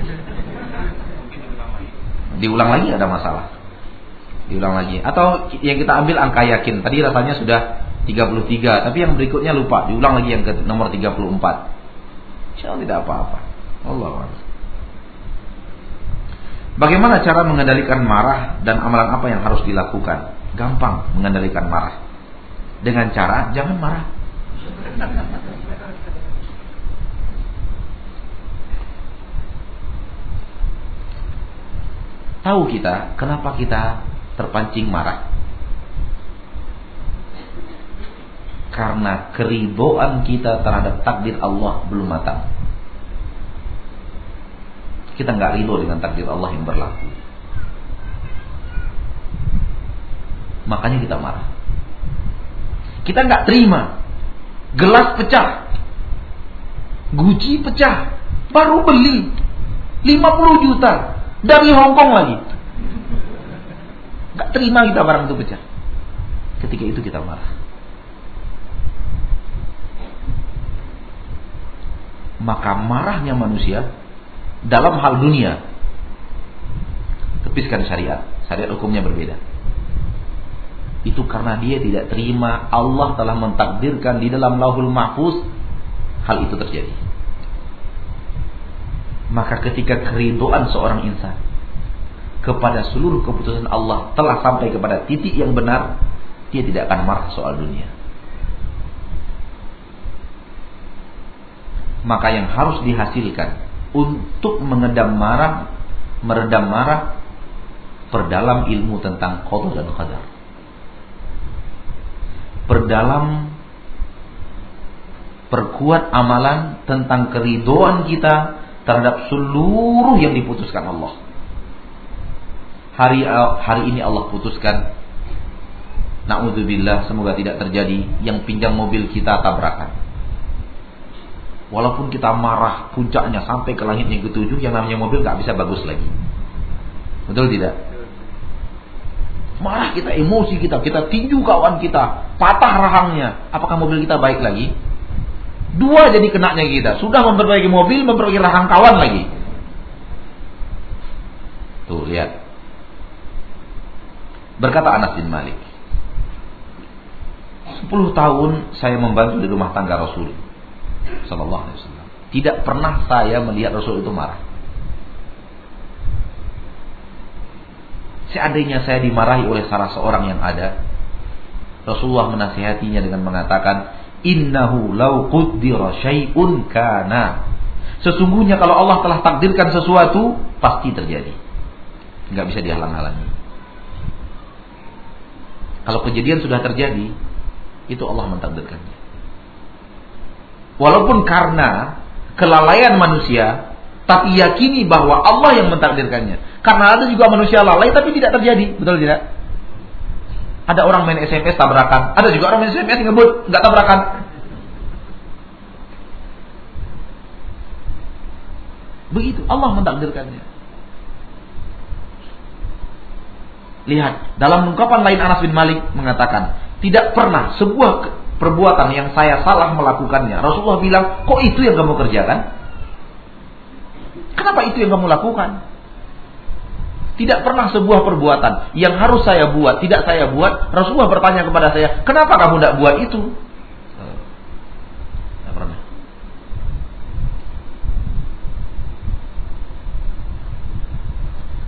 Diulang lagi ada masalah. Diulang lagi. Atau yang kita ambil angka yakin. Tadi rasanya sudah 33, tapi yang berikutnya lupa. Diulang lagi yang ke nomor 34. Insya Allah tidak apa-apa. Allah Bagaimana cara mengendalikan marah dan amalan apa yang harus dilakukan? Gampang mengendalikan marah. Dengan cara jangan marah. Tahu kita kenapa kita terpancing marah? Karena keriboan kita terhadap takdir Allah belum matang. Kita nggak ridho dengan takdir Allah yang berlaku. Makanya kita marah. Kita nggak terima. Gelas pecah. Guci pecah. Baru beli. 50 juta. Dari Hong Kong lagi. Nggak terima kita barang itu pecah. Ketika itu kita marah. Maka marahnya manusia dalam hal dunia tepiskan syariat. Syariat hukumnya berbeda itu karena dia tidak terima Allah telah mentakdirkan di dalam lauhul mahfuz hal itu terjadi. Maka ketika keridoan seorang insan kepada seluruh keputusan Allah telah sampai kepada titik yang benar, dia tidak akan marah soal dunia. Maka yang harus dihasilkan untuk mengedam marah, meredam marah, perdalam ilmu tentang qada dan qadar perdalam perkuat amalan tentang keridoan kita terhadap seluruh yang diputuskan Allah. Hari hari ini Allah putuskan Na'udzubillah semoga tidak terjadi yang pinjam mobil kita tabrakan. Walaupun kita marah puncaknya sampai ke langit yang ketujuh yang namanya mobil nggak bisa bagus lagi. Betul tidak? Marah kita, emosi kita, kita tinju kawan kita, patah rahangnya. Apakah mobil kita baik lagi? Dua jadi kenanya kita. Sudah memperbaiki mobil, memperbaiki rahang kawan lagi. Tuh, lihat. Berkata Anas bin Malik. Sepuluh tahun saya membantu di rumah tangga Rasul Sallallahu Alaihi Wasallam. Tidak pernah saya melihat Rasul itu marah. Seandainya saya dimarahi oleh salah seorang yang ada, Rasulullah menasihatinya dengan mengatakan, "Innahu law qaddara syai'un kana." Sesungguhnya kalau Allah telah takdirkan sesuatu, pasti terjadi. Enggak bisa dihalang-halangi. Kalau kejadian sudah terjadi, itu Allah mentakdirkannya. Walaupun karena kelalaian manusia, tapi yakini bahwa Allah yang mentakdirkannya. Karena ada juga manusia lalai tapi tidak terjadi, betul tidak? Ada orang main SMS tabrakan, ada juga orang main SMS ngebut nggak tabrakan. Begitu Allah mentakdirkannya. Lihat, dalam ungkapan lain Anas bin Malik mengatakan, tidak pernah sebuah perbuatan yang saya salah melakukannya. Rasulullah bilang, kok itu yang kamu kerjakan? Kenapa itu yang kamu lakukan? Tidak pernah sebuah perbuatan yang harus saya buat, tidak saya buat. Rasulullah bertanya kepada saya, kenapa kamu tidak buat itu? Tidak pernah.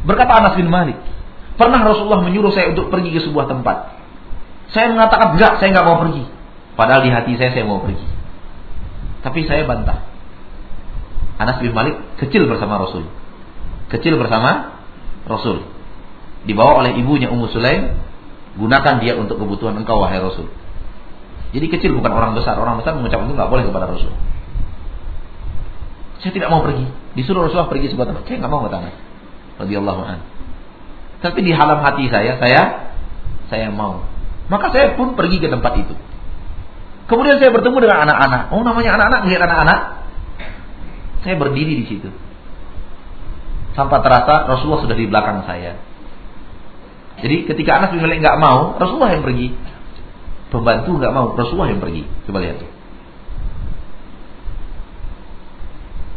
Berkata Anas bin Malik, Pernah Rasulullah menyuruh saya untuk pergi ke sebuah tempat. Saya mengatakan enggak, saya enggak mau pergi. Padahal di hati saya saya mau pergi. Tapi saya bantah. Anas bin Malik kecil bersama Rasul. Kecil bersama Rasul. Dibawa oleh ibunya Ummu Sulaim, gunakan dia untuk kebutuhan engkau wahai Rasul. Jadi kecil bukan orang besar. Orang besar mengucapkan itu nggak boleh kepada Rasul. Saya tidak mau pergi. Disuruh Rasulullah pergi sebuah tempat. Saya nggak mau kata Anas. Radhiyallahu anhu. Tapi di halam hati saya, saya saya mau. Maka saya pun pergi ke tempat itu. Kemudian saya bertemu dengan anak-anak. Oh namanya anak-anak, lihat anak-anak. Saya berdiri di situ. Sampai terasa Rasulullah sudah di belakang saya. Jadi ketika anak bin Malik nggak mau, Rasulullah yang pergi. Pembantu nggak mau, Rasulullah yang pergi. Coba lihat tuh.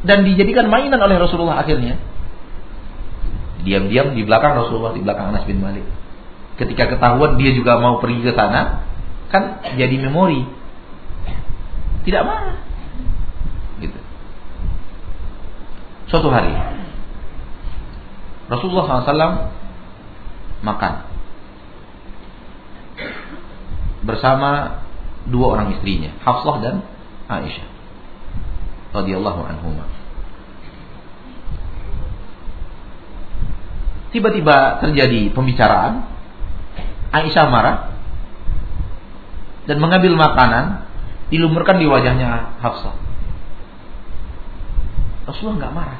Dan dijadikan mainan oleh Rasulullah akhirnya. Diam-diam di belakang Rasulullah, di belakang Anas bin Malik. Ketika ketahuan dia juga mau pergi ke sana, kan jadi memori. Tidak marah. Gitu. Suatu hari Rasulullah SAW makan bersama dua orang istrinya, Hafsah dan Aisyah radhiyallahu anhumah. Tiba-tiba terjadi pembicaraan. Aisyah marah dan mengambil makanan dilumurkan di wajahnya Hafsah. Rasulullah nggak marah.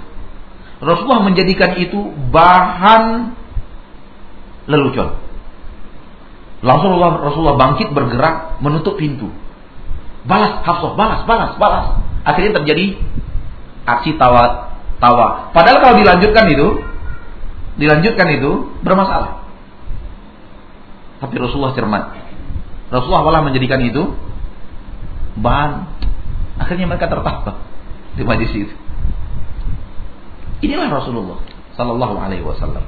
Rasulullah menjadikan itu bahan lelucon. Langsung Rasulullah bangkit bergerak menutup pintu. Balas Hafsah, balas, balas, balas. Akhirnya terjadi aksi tawa tawa. Padahal kalau dilanjutkan itu dilanjutkan itu bermasalah. Tapi Rasulullah cermat. Rasulullah malah menjadikan itu bahan. Akhirnya mereka tertawa di majlis itu. Inilah Rasulullah Sallallahu Alaihi Wasallam.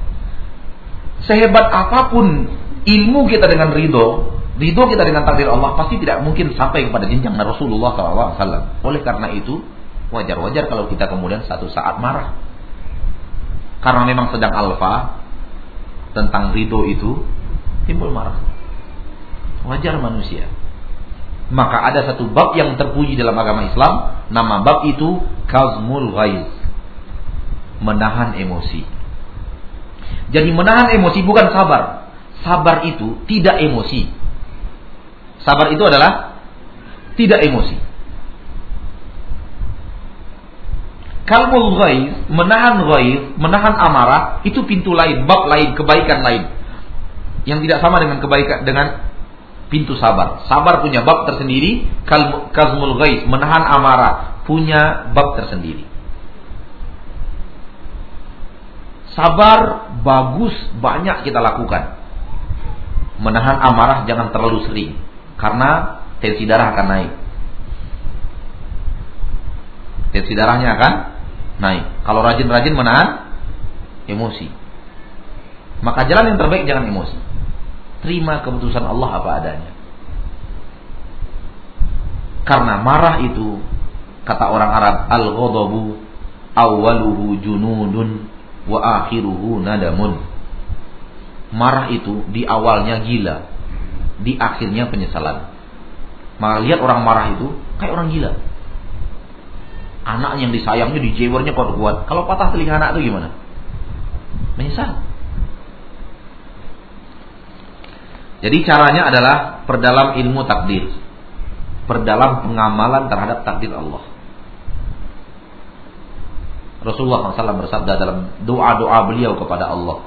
Sehebat apa pun ilmu kita dengan ridho, ridho kita dengan takdir Allah pasti tidak mungkin sampai kepada jenjang Rasulullah SAW. Oleh karena itu, wajar-wajar kalau kita kemudian satu saat marah karena memang sedang alfa tentang ridho itu timbul marah. Wajar manusia. Maka ada satu bab yang terpuji dalam agama Islam, nama bab itu kazmul ghaiz. Menahan emosi. Jadi menahan emosi bukan sabar. Sabar itu tidak emosi. Sabar itu adalah tidak emosi. Kalbul ghaib, menahan ghaib, menahan amarah itu pintu lain, bab lain, kebaikan lain. Yang tidak sama dengan kebaikan dengan pintu sabar. Sabar punya bab tersendiri, kazmul ghaib, menahan amarah punya bab tersendiri. Sabar bagus banyak kita lakukan. Menahan amarah jangan terlalu sering karena tensi darah akan naik. Tensi darahnya akan naik. Kalau rajin-rajin menahan emosi. Maka jalan yang terbaik jangan emosi. Terima keputusan Allah apa adanya. Karena marah itu kata orang Arab al-ghadabu awwaluhu junudun wa akhiruhu nadamun. Marah itu di awalnya gila, di akhirnya penyesalan. Maka lihat orang marah itu kayak orang gila. Anak yang disayangnya, dijewernya kuat kuat. Kalau patah telinga anak itu gimana? Menyesal. Jadi caranya adalah perdalam ilmu takdir. Perdalam pengamalan terhadap takdir Allah. Rasulullah SAW bersabda dalam doa-doa beliau kepada Allah.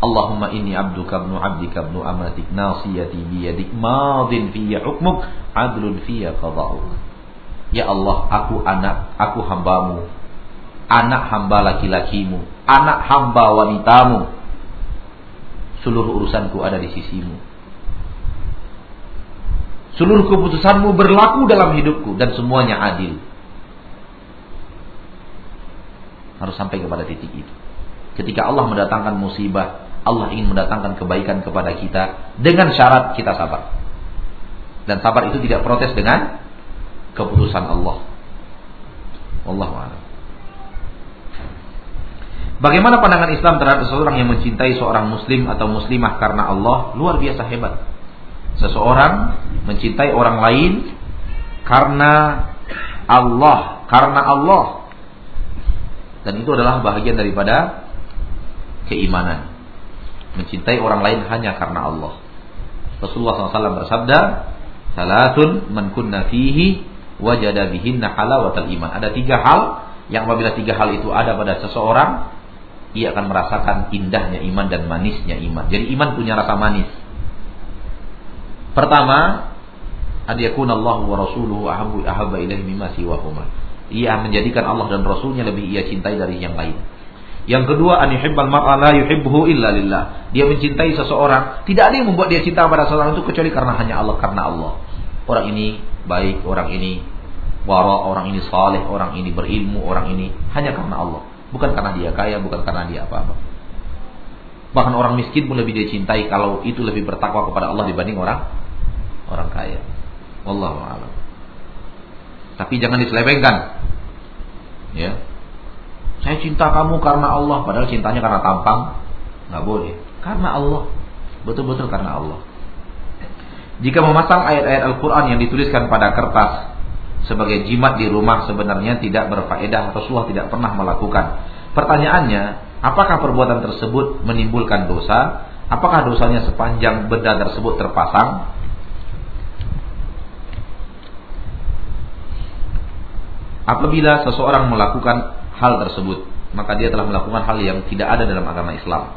Allahumma inni abduka ibnu abdika ibnu amatik nasiyati biyadik madin fiyya hukmuk adlun fiyya qada'uk. Ya Allah, aku anak, aku hambamu. anak hamba laki-lakimu, anak hamba wanitamu. Seluruh urusanku ada di sisimu. Seluruh keputusanmu berlaku dalam hidupku dan semuanya adil. Harus sampai kepada titik itu. Ketika Allah mendatangkan musibah, Allah ingin mendatangkan kebaikan kepada kita dengan syarat kita sabar. Dan sabar itu tidak protes dengan keputusan Allah. Wallahu a'lam. Bagaimana pandangan Islam terhadap seseorang yang mencintai seorang muslim atau muslimah karena Allah? Luar biasa hebat. Seseorang mencintai orang lain karena Allah, karena Allah. Dan itu adalah bahagian daripada keimanan. Mencintai orang lain hanya karena Allah. Rasulullah SAW bersabda, Salatun man kunna fihi wajada bihinna halawatal iman. Ada tiga hal yang apabila tiga hal itu ada pada seseorang, ia akan merasakan indahnya iman dan manisnya iman. Jadi iman punya rasa manis. Pertama, adiyakun Allah wa rasuluhu ahabbu ahabba ilaihi mimma siwahuma. Ia menjadikan Allah dan Rasulnya lebih ia cintai dari yang lain. Yang kedua, an yuhibbal mar'a la. Dia mencintai seseorang, tidak ada yang membuat dia cinta pada seseorang itu kecuali karena hanya Allah, karena Allah. Orang ini baik, orang ini wara, orang ini saleh, orang ini berilmu, orang ini hanya karena Allah. Bukan karena dia kaya, bukan karena dia apa-apa. Bahkan orang miskin pun lebih dia cintai kalau itu lebih bertakwa kepada Allah dibanding orang orang kaya. Wallahu a'lam. Tapi jangan diselewengkan. Ya. Saya cinta kamu karena Allah, padahal cintanya karena tampang. Nggak boleh. Karena Allah. Betul-betul karena Allah. Jika memasang ayat-ayat Al-Quran yang dituliskan pada kertas sebagai jimat di rumah sebenarnya tidak berfaedah Rasulullah tidak pernah melakukan. Pertanyaannya, apakah perbuatan tersebut menimbulkan dosa? Apakah dosanya sepanjang benda tersebut terpasang? Apabila seseorang melakukan hal tersebut, maka dia telah melakukan hal yang tidak ada dalam agama Islam.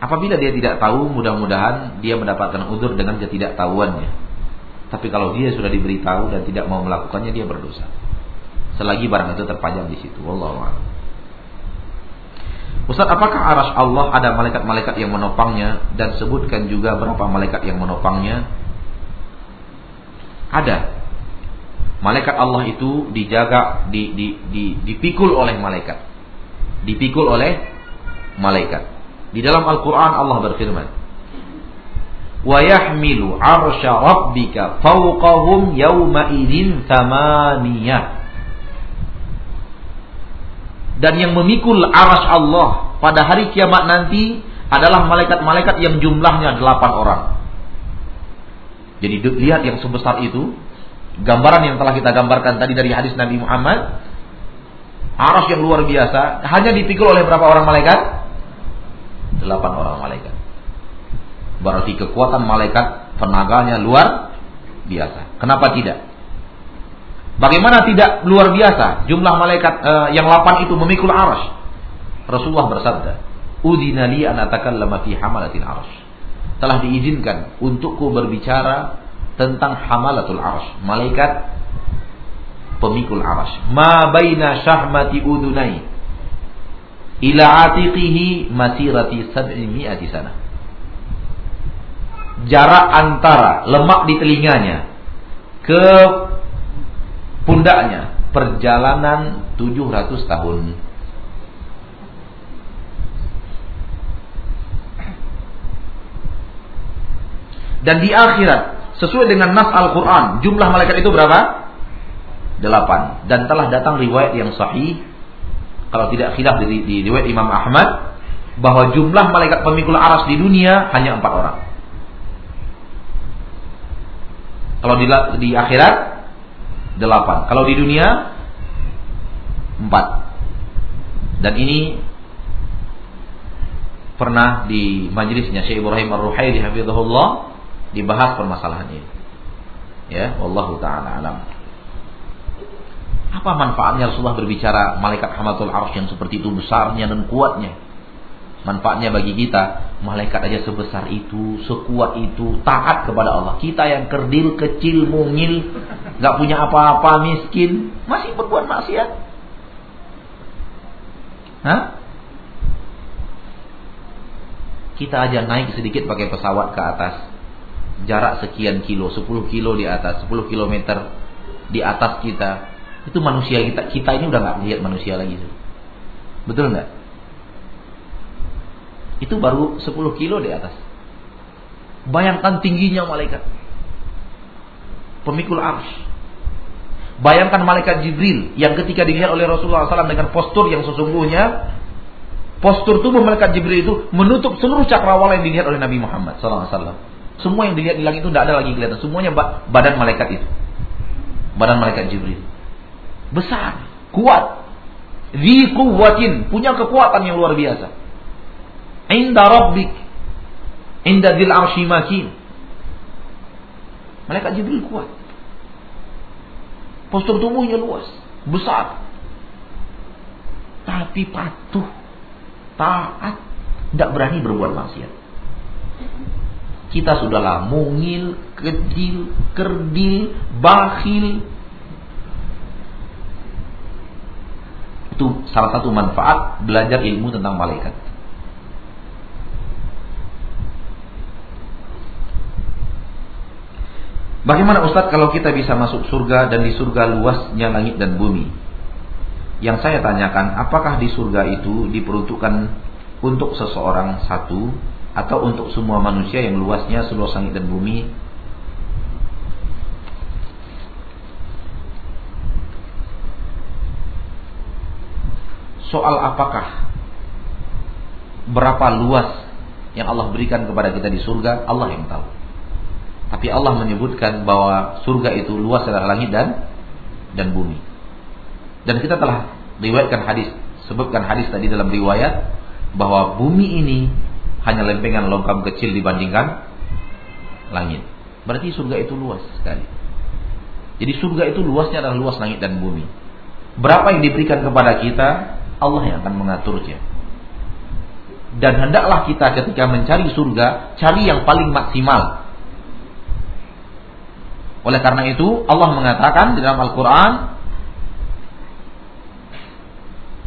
Apabila dia tidak tahu, mudah-mudahan dia mendapatkan udur dengan ketidaktahuannya. Tapi kalau dia sudah diberitahu dan tidak mau melakukannya dia berdosa. Selagi barang itu terpajang di situ. Wallahu a'lam. Ustaz, apakah aras Allah ada malaikat-malaikat yang menopangnya dan sebutkan juga berapa malaikat yang menopangnya? Ada. Malaikat Allah itu dijaga, di, di, di, dipikul oleh malaikat. Dipikul oleh malaikat. Di dalam Al-Quran Allah berfirman, wa yahmilu arsya rabbika fawqahum yawma dan yang memikul aras Allah pada hari kiamat nanti adalah malaikat-malaikat yang jumlahnya delapan orang. Jadi lihat yang sebesar itu, gambaran yang telah kita gambarkan tadi dari hadis Nabi Muhammad, aras yang luar biasa, hanya dipikul oleh berapa orang malaikat? Delapan orang malaikat. Berarti kekuatan malaikat tenaganya luar biasa. Kenapa tidak? Bagaimana tidak luar biasa jumlah malaikat uh, yang lapan itu memikul arash? Rasulullah bersabda, "Udina li an atakallama fi hamalatil arash." Telah diizinkan untukku berbicara tentang hamalatul arash, malaikat pemikul arash. Ma baina syahmati udunai ila atiqihi masirati sab'imi'ati sana jarak antara lemak di telinganya ke pundaknya perjalanan 700 tahun. Dan di akhirat sesuai dengan nas Al-Qur'an, jumlah malaikat itu berapa? Delapan. Dan telah datang riwayat yang sahih kalau tidak khilaf di, di riwayat Imam Ahmad bahwa jumlah malaikat pemikul aras di dunia hanya empat orang. Kalau di, di akhirat delapan. Kalau di dunia empat. Dan ini pernah di majelisnya Syekh Ibrahim Ar-Ruhaili hafizahullah dibahas permasalahan ini. Ya, wallahu taala alam. Apa manfaatnya Rasulullah berbicara malaikat hamatul arsh yang seperti itu besarnya dan kuatnya? Manfaatnya bagi kita, malaikat aja sebesar itu, sekuat itu, taat kepada Allah. Kita yang kerdil, kecil, mungil, nggak punya apa-apa, miskin, masih berbuat maksiat. Hah? Kita aja naik sedikit pakai pesawat ke atas. Jarak sekian kilo, 10 kilo di atas, 10 kilometer di atas kita. Itu manusia kita. Kita ini udah nggak melihat manusia lagi. Betul nggak? Itu baru 10 kilo di atas. Bayangkan tingginya malaikat. Pemikul arsh. Bayangkan malaikat Jibril yang ketika dilihat oleh Rasulullah SAW dengan postur yang sesungguhnya Postur tubuh malaikat Jibril itu menutup seluruh cakrawala yang dilihat oleh Nabi Muhammad SAW. Semua yang dilihat di langit itu tidak ada lagi kelihatan. Semuanya badan malaikat itu. Badan malaikat Jibril. Besar, kuat. Di kuwatin, punya kekuatan yang luar biasa. Inda rabbik. Inda dil arshi makin. Malaikat Jibril kuat. Postur tubuhnya luas, besar. Tapi patuh taat, tidak berani berbuat maksiat. Kita sudahlah mungil, kecil, kerdil, bakhil. Itu salah satu manfaat belajar ilmu tentang malaikat. Bagaimana Ustadz kalau kita bisa masuk surga dan di surga luasnya langit dan bumi? Yang saya tanyakan, apakah di surga itu diperuntukkan untuk seseorang satu atau untuk semua manusia yang luasnya seluas langit dan bumi? Soal apakah berapa luas yang Allah berikan kepada kita di surga, Allah yang tahu. Tapi Allah menyebutkan bahwa surga itu luas adalah langit dan dan bumi. Dan kita telah riwayatkan hadis, sebutkan hadis tadi dalam riwayat bahwa bumi ini hanya lempengan logam kecil dibandingkan langit. Berarti surga itu luas sekali. Jadi surga itu luasnya adalah luas langit dan bumi. Berapa yang diberikan kepada kita, Allah yang akan mengaturnya. Dan hendaklah kita ketika mencari surga, cari yang paling maksimal. Oleh karena itu, Allah mengatakan di dalam Al-Quran,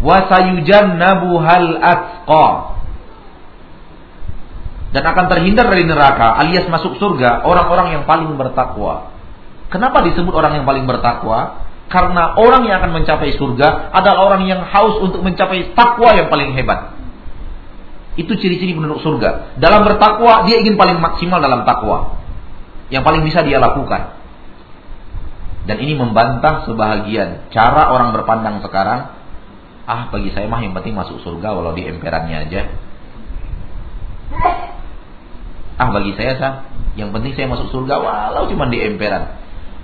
wa hal atqa dan akan terhindar dari neraka alias masuk surga orang-orang yang paling bertakwa. Kenapa disebut orang yang paling bertakwa? Karena orang yang akan mencapai surga adalah orang yang haus untuk mencapai takwa yang paling hebat. Itu ciri-ciri penduduk surga. Dalam bertakwa dia ingin paling maksimal dalam takwa. Yang paling bisa dia lakukan. Dan ini membantah sebahagian cara orang berpandang sekarang Ah bagi saya mah yang penting masuk surga walau di emperannya aja. Ah bagi saya sah, yang penting saya masuk surga walau cuma di emperan.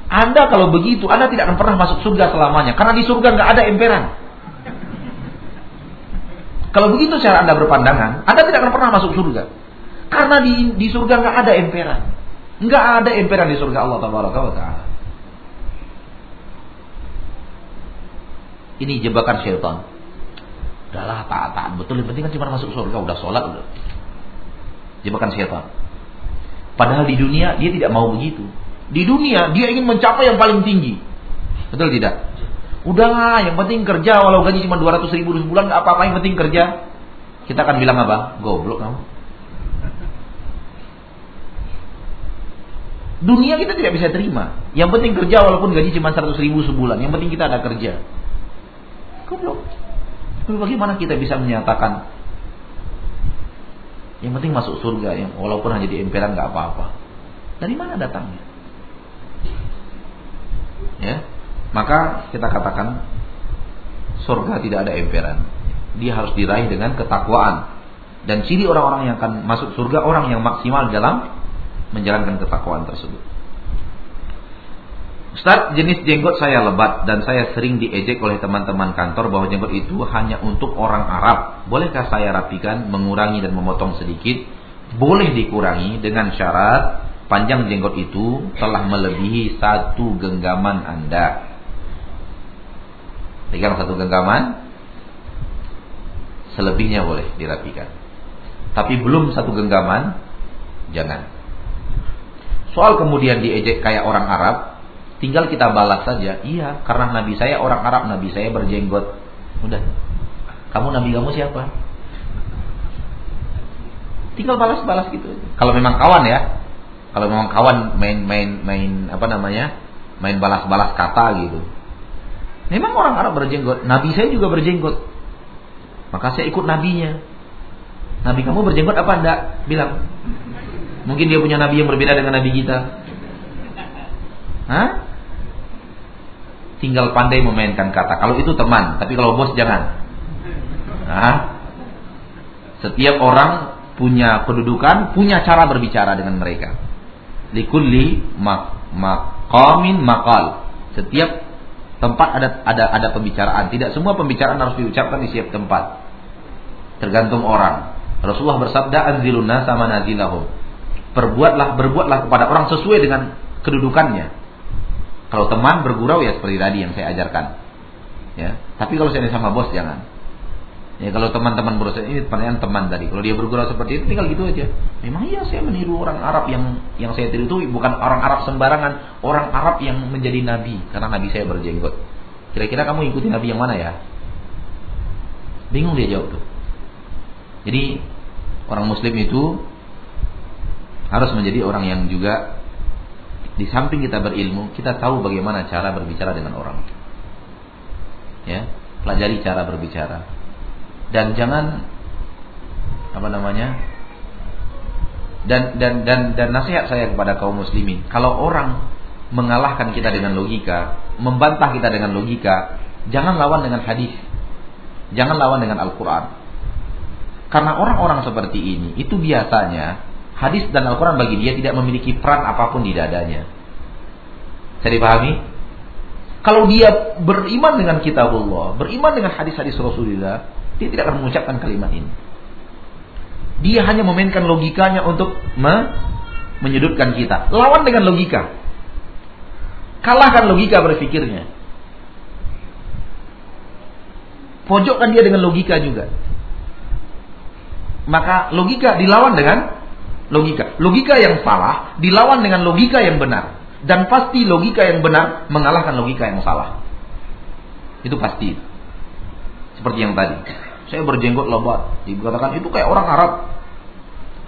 Anda kalau begitu, Anda tidak akan pernah masuk surga selamanya. Karena di surga nggak ada emperan. Kalau begitu cara Anda berpandangan, Anda tidak akan pernah masuk surga. Karena di, di surga nggak ada emperan. Nggak ada emperan di surga Allah Taala. Ini jebakan syaitan. Udahlah taat-taat betul. Yang penting kan cuma masuk surga. Udah sholat udah. Jebakan syaitan. Padahal di dunia dia tidak mau begitu. Di dunia dia ingin mencapai yang paling tinggi. Betul tidak? Udahlah, yang penting kerja walau gaji cuma 200 ribu sebulan nggak apa-apa, yang penting kerja. Kita akan bilang apa? Goblok kamu. Dunia kita tidak bisa terima. Yang penting kerja walaupun gaji cuma 100 ribu sebulan. Yang penting kita ada kerja. Goblok. Tapi bagaimana kita bisa menyatakan yang penting masuk surga yang walaupun hanya di emperan nggak apa-apa. Dari mana datangnya? Ya, maka kita katakan surga tidak ada emperan. Dia harus diraih dengan ketakwaan. Dan ciri orang-orang yang akan masuk surga orang yang maksimal dalam menjalankan ketakwaan tersebut. Ustaz, jenis jenggot saya lebat dan saya sering diejek oleh teman-teman kantor bahwa jenggot itu hanya untuk orang Arab. Bolehkah saya rapikan, mengurangi dan memotong sedikit? Boleh dikurangi dengan syarat panjang jenggot itu telah melebihi satu genggaman Anda. Pegang satu genggaman, selebihnya boleh dirapikan. Tapi belum satu genggaman, jangan. Soal kemudian diejek kayak orang Arab, Tinggal kita balas saja, iya karena Nabi saya orang Arab, Nabi saya berjenggot. Udah. Kamu nabi kamu siapa? Tinggal balas-balas gitu. Kalau memang kawan ya. Kalau memang kawan main-main main apa namanya? Main balas-balas kata gitu. Memang orang Arab berjenggot. Nabi saya juga berjenggot. Maka saya ikut nabinya. Nabi kamu berjenggot apa enggak? Bilang. Mungkin dia punya nabi yang berbeda dengan nabi kita. Hah? Tinggal pandai memainkan kata. Kalau itu teman, tapi kalau bos jangan. Hah? Setiap orang punya kedudukan, punya cara berbicara dengan mereka. Likulli mak maqamin maqal. Setiap tempat ada ada ada pembicaraan. Tidak semua pembicaraan harus diucapkan di setiap tempat. Tergantung orang. Rasulullah bersabda anziluna sama nazilahum. Perbuatlah berbuatlah kepada orang sesuai dengan kedudukannya. Kalau teman bergurau ya seperti tadi yang saya ajarkan. Ya. Tapi kalau saya sama bos jangan. Ya kalau teman-teman berusaha ini pertanyaan teman tadi. Kalau dia bergurau seperti itu tinggal gitu aja. Memang iya saya meniru orang Arab yang yang saya tiru itu bukan orang Arab sembarangan, orang Arab yang menjadi nabi karena nabi saya berjenggot. Kira-kira kamu ikuti nabi yang mana ya? Bingung dia jawab tuh. Jadi orang muslim itu harus menjadi orang yang juga di samping kita berilmu, kita tahu bagaimana cara berbicara dengan orang. Ya, pelajari cara berbicara. Dan jangan apa namanya dan dan dan dan nasihat saya kepada kaum muslimin. Kalau orang mengalahkan kita dengan logika membantah kita dengan logika jangan lawan dengan hadis. Jangan lawan dengan Al-Quran. Karena orang-orang seperti ini itu biasanya hadis dan Al-Quran bagi dia tidak memiliki peran apa pun di dadanya saya dipahami kalau dia beriman dengan kitabullah beriman dengan hadis-hadis Rasulullah dia tidak akan mengucapkan kalimat ini. Dia hanya memainkan logikanya untuk me menyudutkan kita. Lawan dengan logika. Kalahkan logika berpikirnya. Pojokkan dia dengan logika juga. Maka logika dilawan dengan logika. Logika yang salah dilawan dengan logika yang benar. Dan pasti logika yang benar mengalahkan logika yang salah. Itu pasti. Seperti yang tadi. Saya berjenggot lebat. Dikatakan itu kayak orang Arab.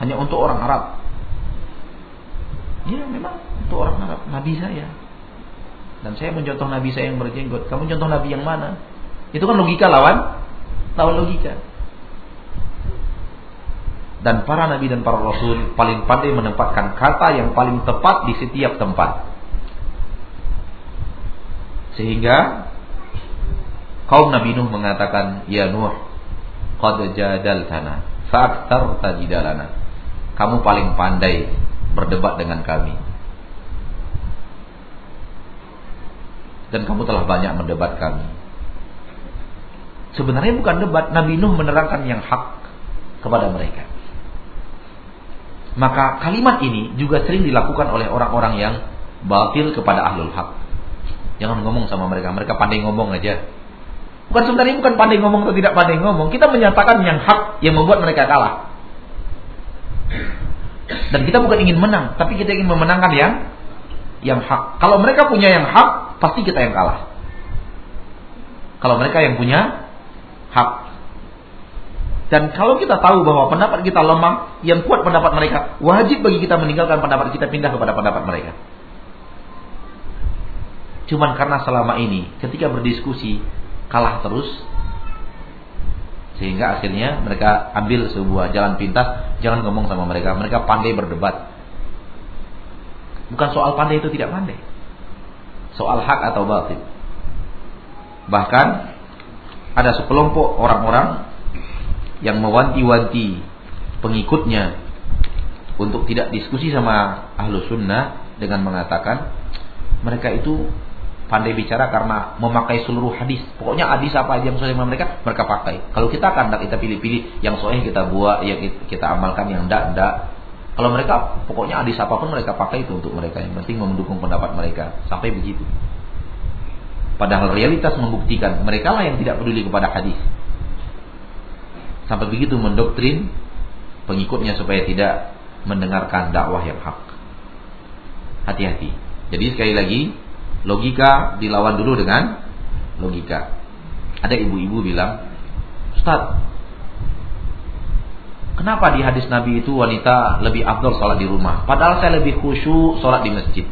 Hanya untuk orang Arab. Iya memang untuk orang Arab. Nabi saya. Dan saya mencontoh Nabi saya yang berjenggot. Kamu contoh Nabi yang mana? Itu kan logika lawan. Lawan logika. Dan para Nabi dan para Rasul paling pandai menempatkan kata yang paling tepat di setiap tempat. Sehingga kaum Nabi Nuh mengatakan, Ya Nuh, qad jadaltana fa'aktarta jidalana. Kamu paling pandai berdebat dengan kami. Dan kamu telah banyak mendebat kami. Sebenarnya bukan debat, Nabi Nuh menerangkan yang hak kepada mereka. Maka kalimat ini juga sering dilakukan oleh orang-orang yang batil kepada ahlul hak. Jangan ngomong sama mereka, mereka pandai ngomong aja. Bukan sebenarnya bukan pandai ngomong atau tidak pandai ngomong. Kita menyatakan yang hak yang membuat mereka kalah. Dan kita bukan ingin menang, tapi kita ingin memenangkan yang yang hak. Kalau mereka punya yang hak, pasti kita yang kalah. Kalau mereka yang punya hak. Dan kalau kita tahu bahwa pendapat kita lemah, yang kuat pendapat mereka, wajib bagi kita meninggalkan pendapat kita pindah kepada pendapat mereka. Cuman karena selama ini ketika berdiskusi kalah terus sehingga akhirnya mereka ambil sebuah jalan pintas jangan ngomong sama mereka mereka pandai berdebat. Bukan soal pandai itu tidak pandai. Soal hak atau batil. Bahkan ada sekelompok orang-orang yang mewanti-wanti pengikutnya untuk tidak diskusi sama ahlu sunnah dengan mengatakan mereka itu pandai bicara karena memakai seluruh hadis. Pokoknya hadis apa aja yang sesuai dengan mereka, mereka pakai. Kalau kita akan kita pilih-pilih yang soalnya kita buat, yang kita amalkan, yang enggak, enggak. Kalau mereka, pokoknya hadis apa pun mereka pakai itu untuk mereka. Yang penting mendukung pendapat mereka. Sampai begitu. Padahal realitas membuktikan mereka lah yang tidak peduli kepada hadis. Sampai begitu mendoktrin pengikutnya supaya tidak mendengarkan dakwah yang hak. Hati-hati. Jadi sekali lagi Logika dilawan dulu dengan logika. Ada ibu-ibu bilang, Ustaz, kenapa di hadis Nabi itu wanita lebih afdol sholat di rumah? Padahal saya lebih khusyuk sholat di masjid.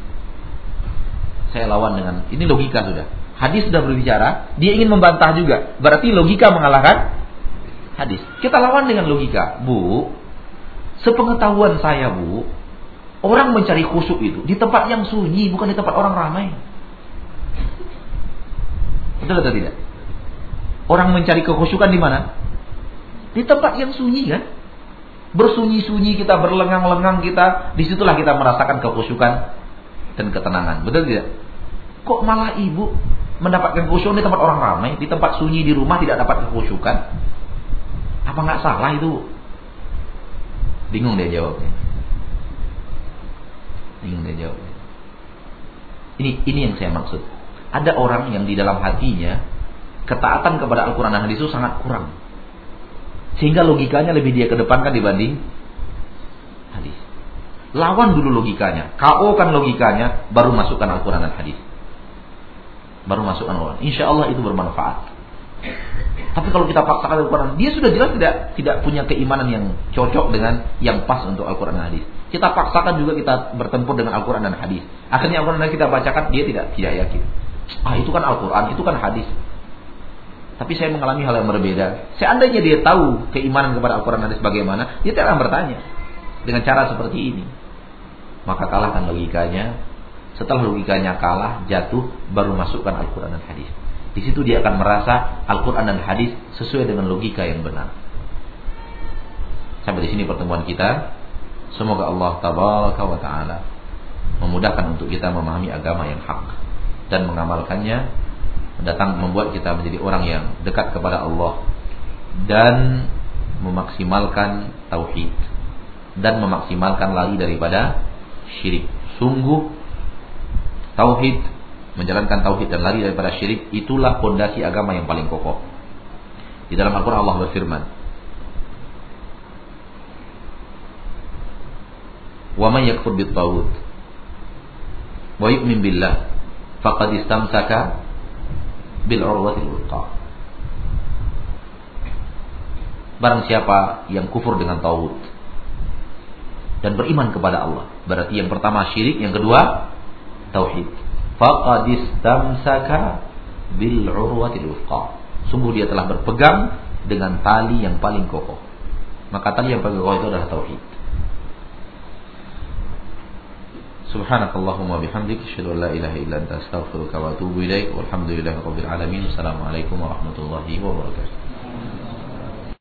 Saya lawan dengan, ini logika sudah. Hadis sudah berbicara, dia ingin membantah juga. Berarti logika mengalahkan hadis. Kita lawan dengan logika. Bu, sepengetahuan saya bu, orang mencari khusyuk itu di tempat yang sunyi, bukan di tempat orang ramai. Betul atau tidak? Orang mencari kekhusyukan di mana? Di tempat yang sunyi kan? Bersunyi-sunyi kita, berlengang-lengang kita, di situlah kita merasakan kekhusyukan dan ketenangan. Betul tidak? Kok malah ibu mendapatkan khusyuk di tempat orang ramai, di tempat sunyi di rumah tidak dapat kekhusyukan? Apa nggak salah itu? Bingung dia jawabnya. Bingung dia jawabnya. Ini ini yang saya maksud. Ada orang yang di dalam hatinya ketaatan kepada Al-Quran dan hadis itu sangat kurang. Sehingga logikanya lebih dia kedepankan dibanding hadis. Lawan dulu logikanya. KO kan logikanya, baru masukkan Al-Quran dan hadis. Baru masukkan Al-Quran. Insya Allah itu bermanfaat. Tapi kalau kita paksakan Al-Quran, dia sudah jelas tidak tidak punya keimanan yang cocok dengan yang pas untuk Al-Quran dan hadis. Kita paksakan juga kita bertempur dengan Al-Quran dan hadis. Akhirnya Al-Quran dan kita bacakan, dia tidak tidak yakin. Ah itu kan Al-Quran, itu kan hadis. Tapi saya mengalami hal yang berbeda. Seandainya dia tahu keimanan kepada Al-Quran hadis bagaimana, dia tidak akan bertanya. Dengan cara seperti ini. Maka kalahkan logikanya. Setelah logikanya kalah, jatuh, baru masukkan Al-Quran dan hadis. Di situ dia akan merasa Al-Quran dan hadis sesuai dengan logika yang benar. Sampai di sini pertemuan kita. Semoga Allah tabaraka wa ta'ala memudahkan untuk kita memahami agama yang hak dan mengamalkannya datang membuat kita menjadi orang yang dekat kepada Allah dan memaksimalkan tauhid dan memaksimalkan lari daripada syirik. Sungguh tauhid menjalankan tauhid dan lari daripada syirik itulah pondasi agama yang paling kokoh. Di dalam Al-Qur'an Allah berfirman, "Wa may yakfur bit wa yu'min billah faqad istamsaka bil urwatil wuthqa. Barang siapa yang kufur dengan tauhid dan beriman kepada Allah, berarti yang pertama syirik, yang kedua tauhid. Faqad istamsaka bil urwatil wuthqa. Sungguh dia telah berpegang dengan tali yang paling kokoh. Maka tali yang paling kokoh itu adalah tauhid. Subhanakallahumma bihamdik asyhadu an la ilaha illa anta astaghfiruka wa atubu ilaik. Walhamdulillahirabbil alamin. Assalamualaikum warahmatullahi wabarakatuh.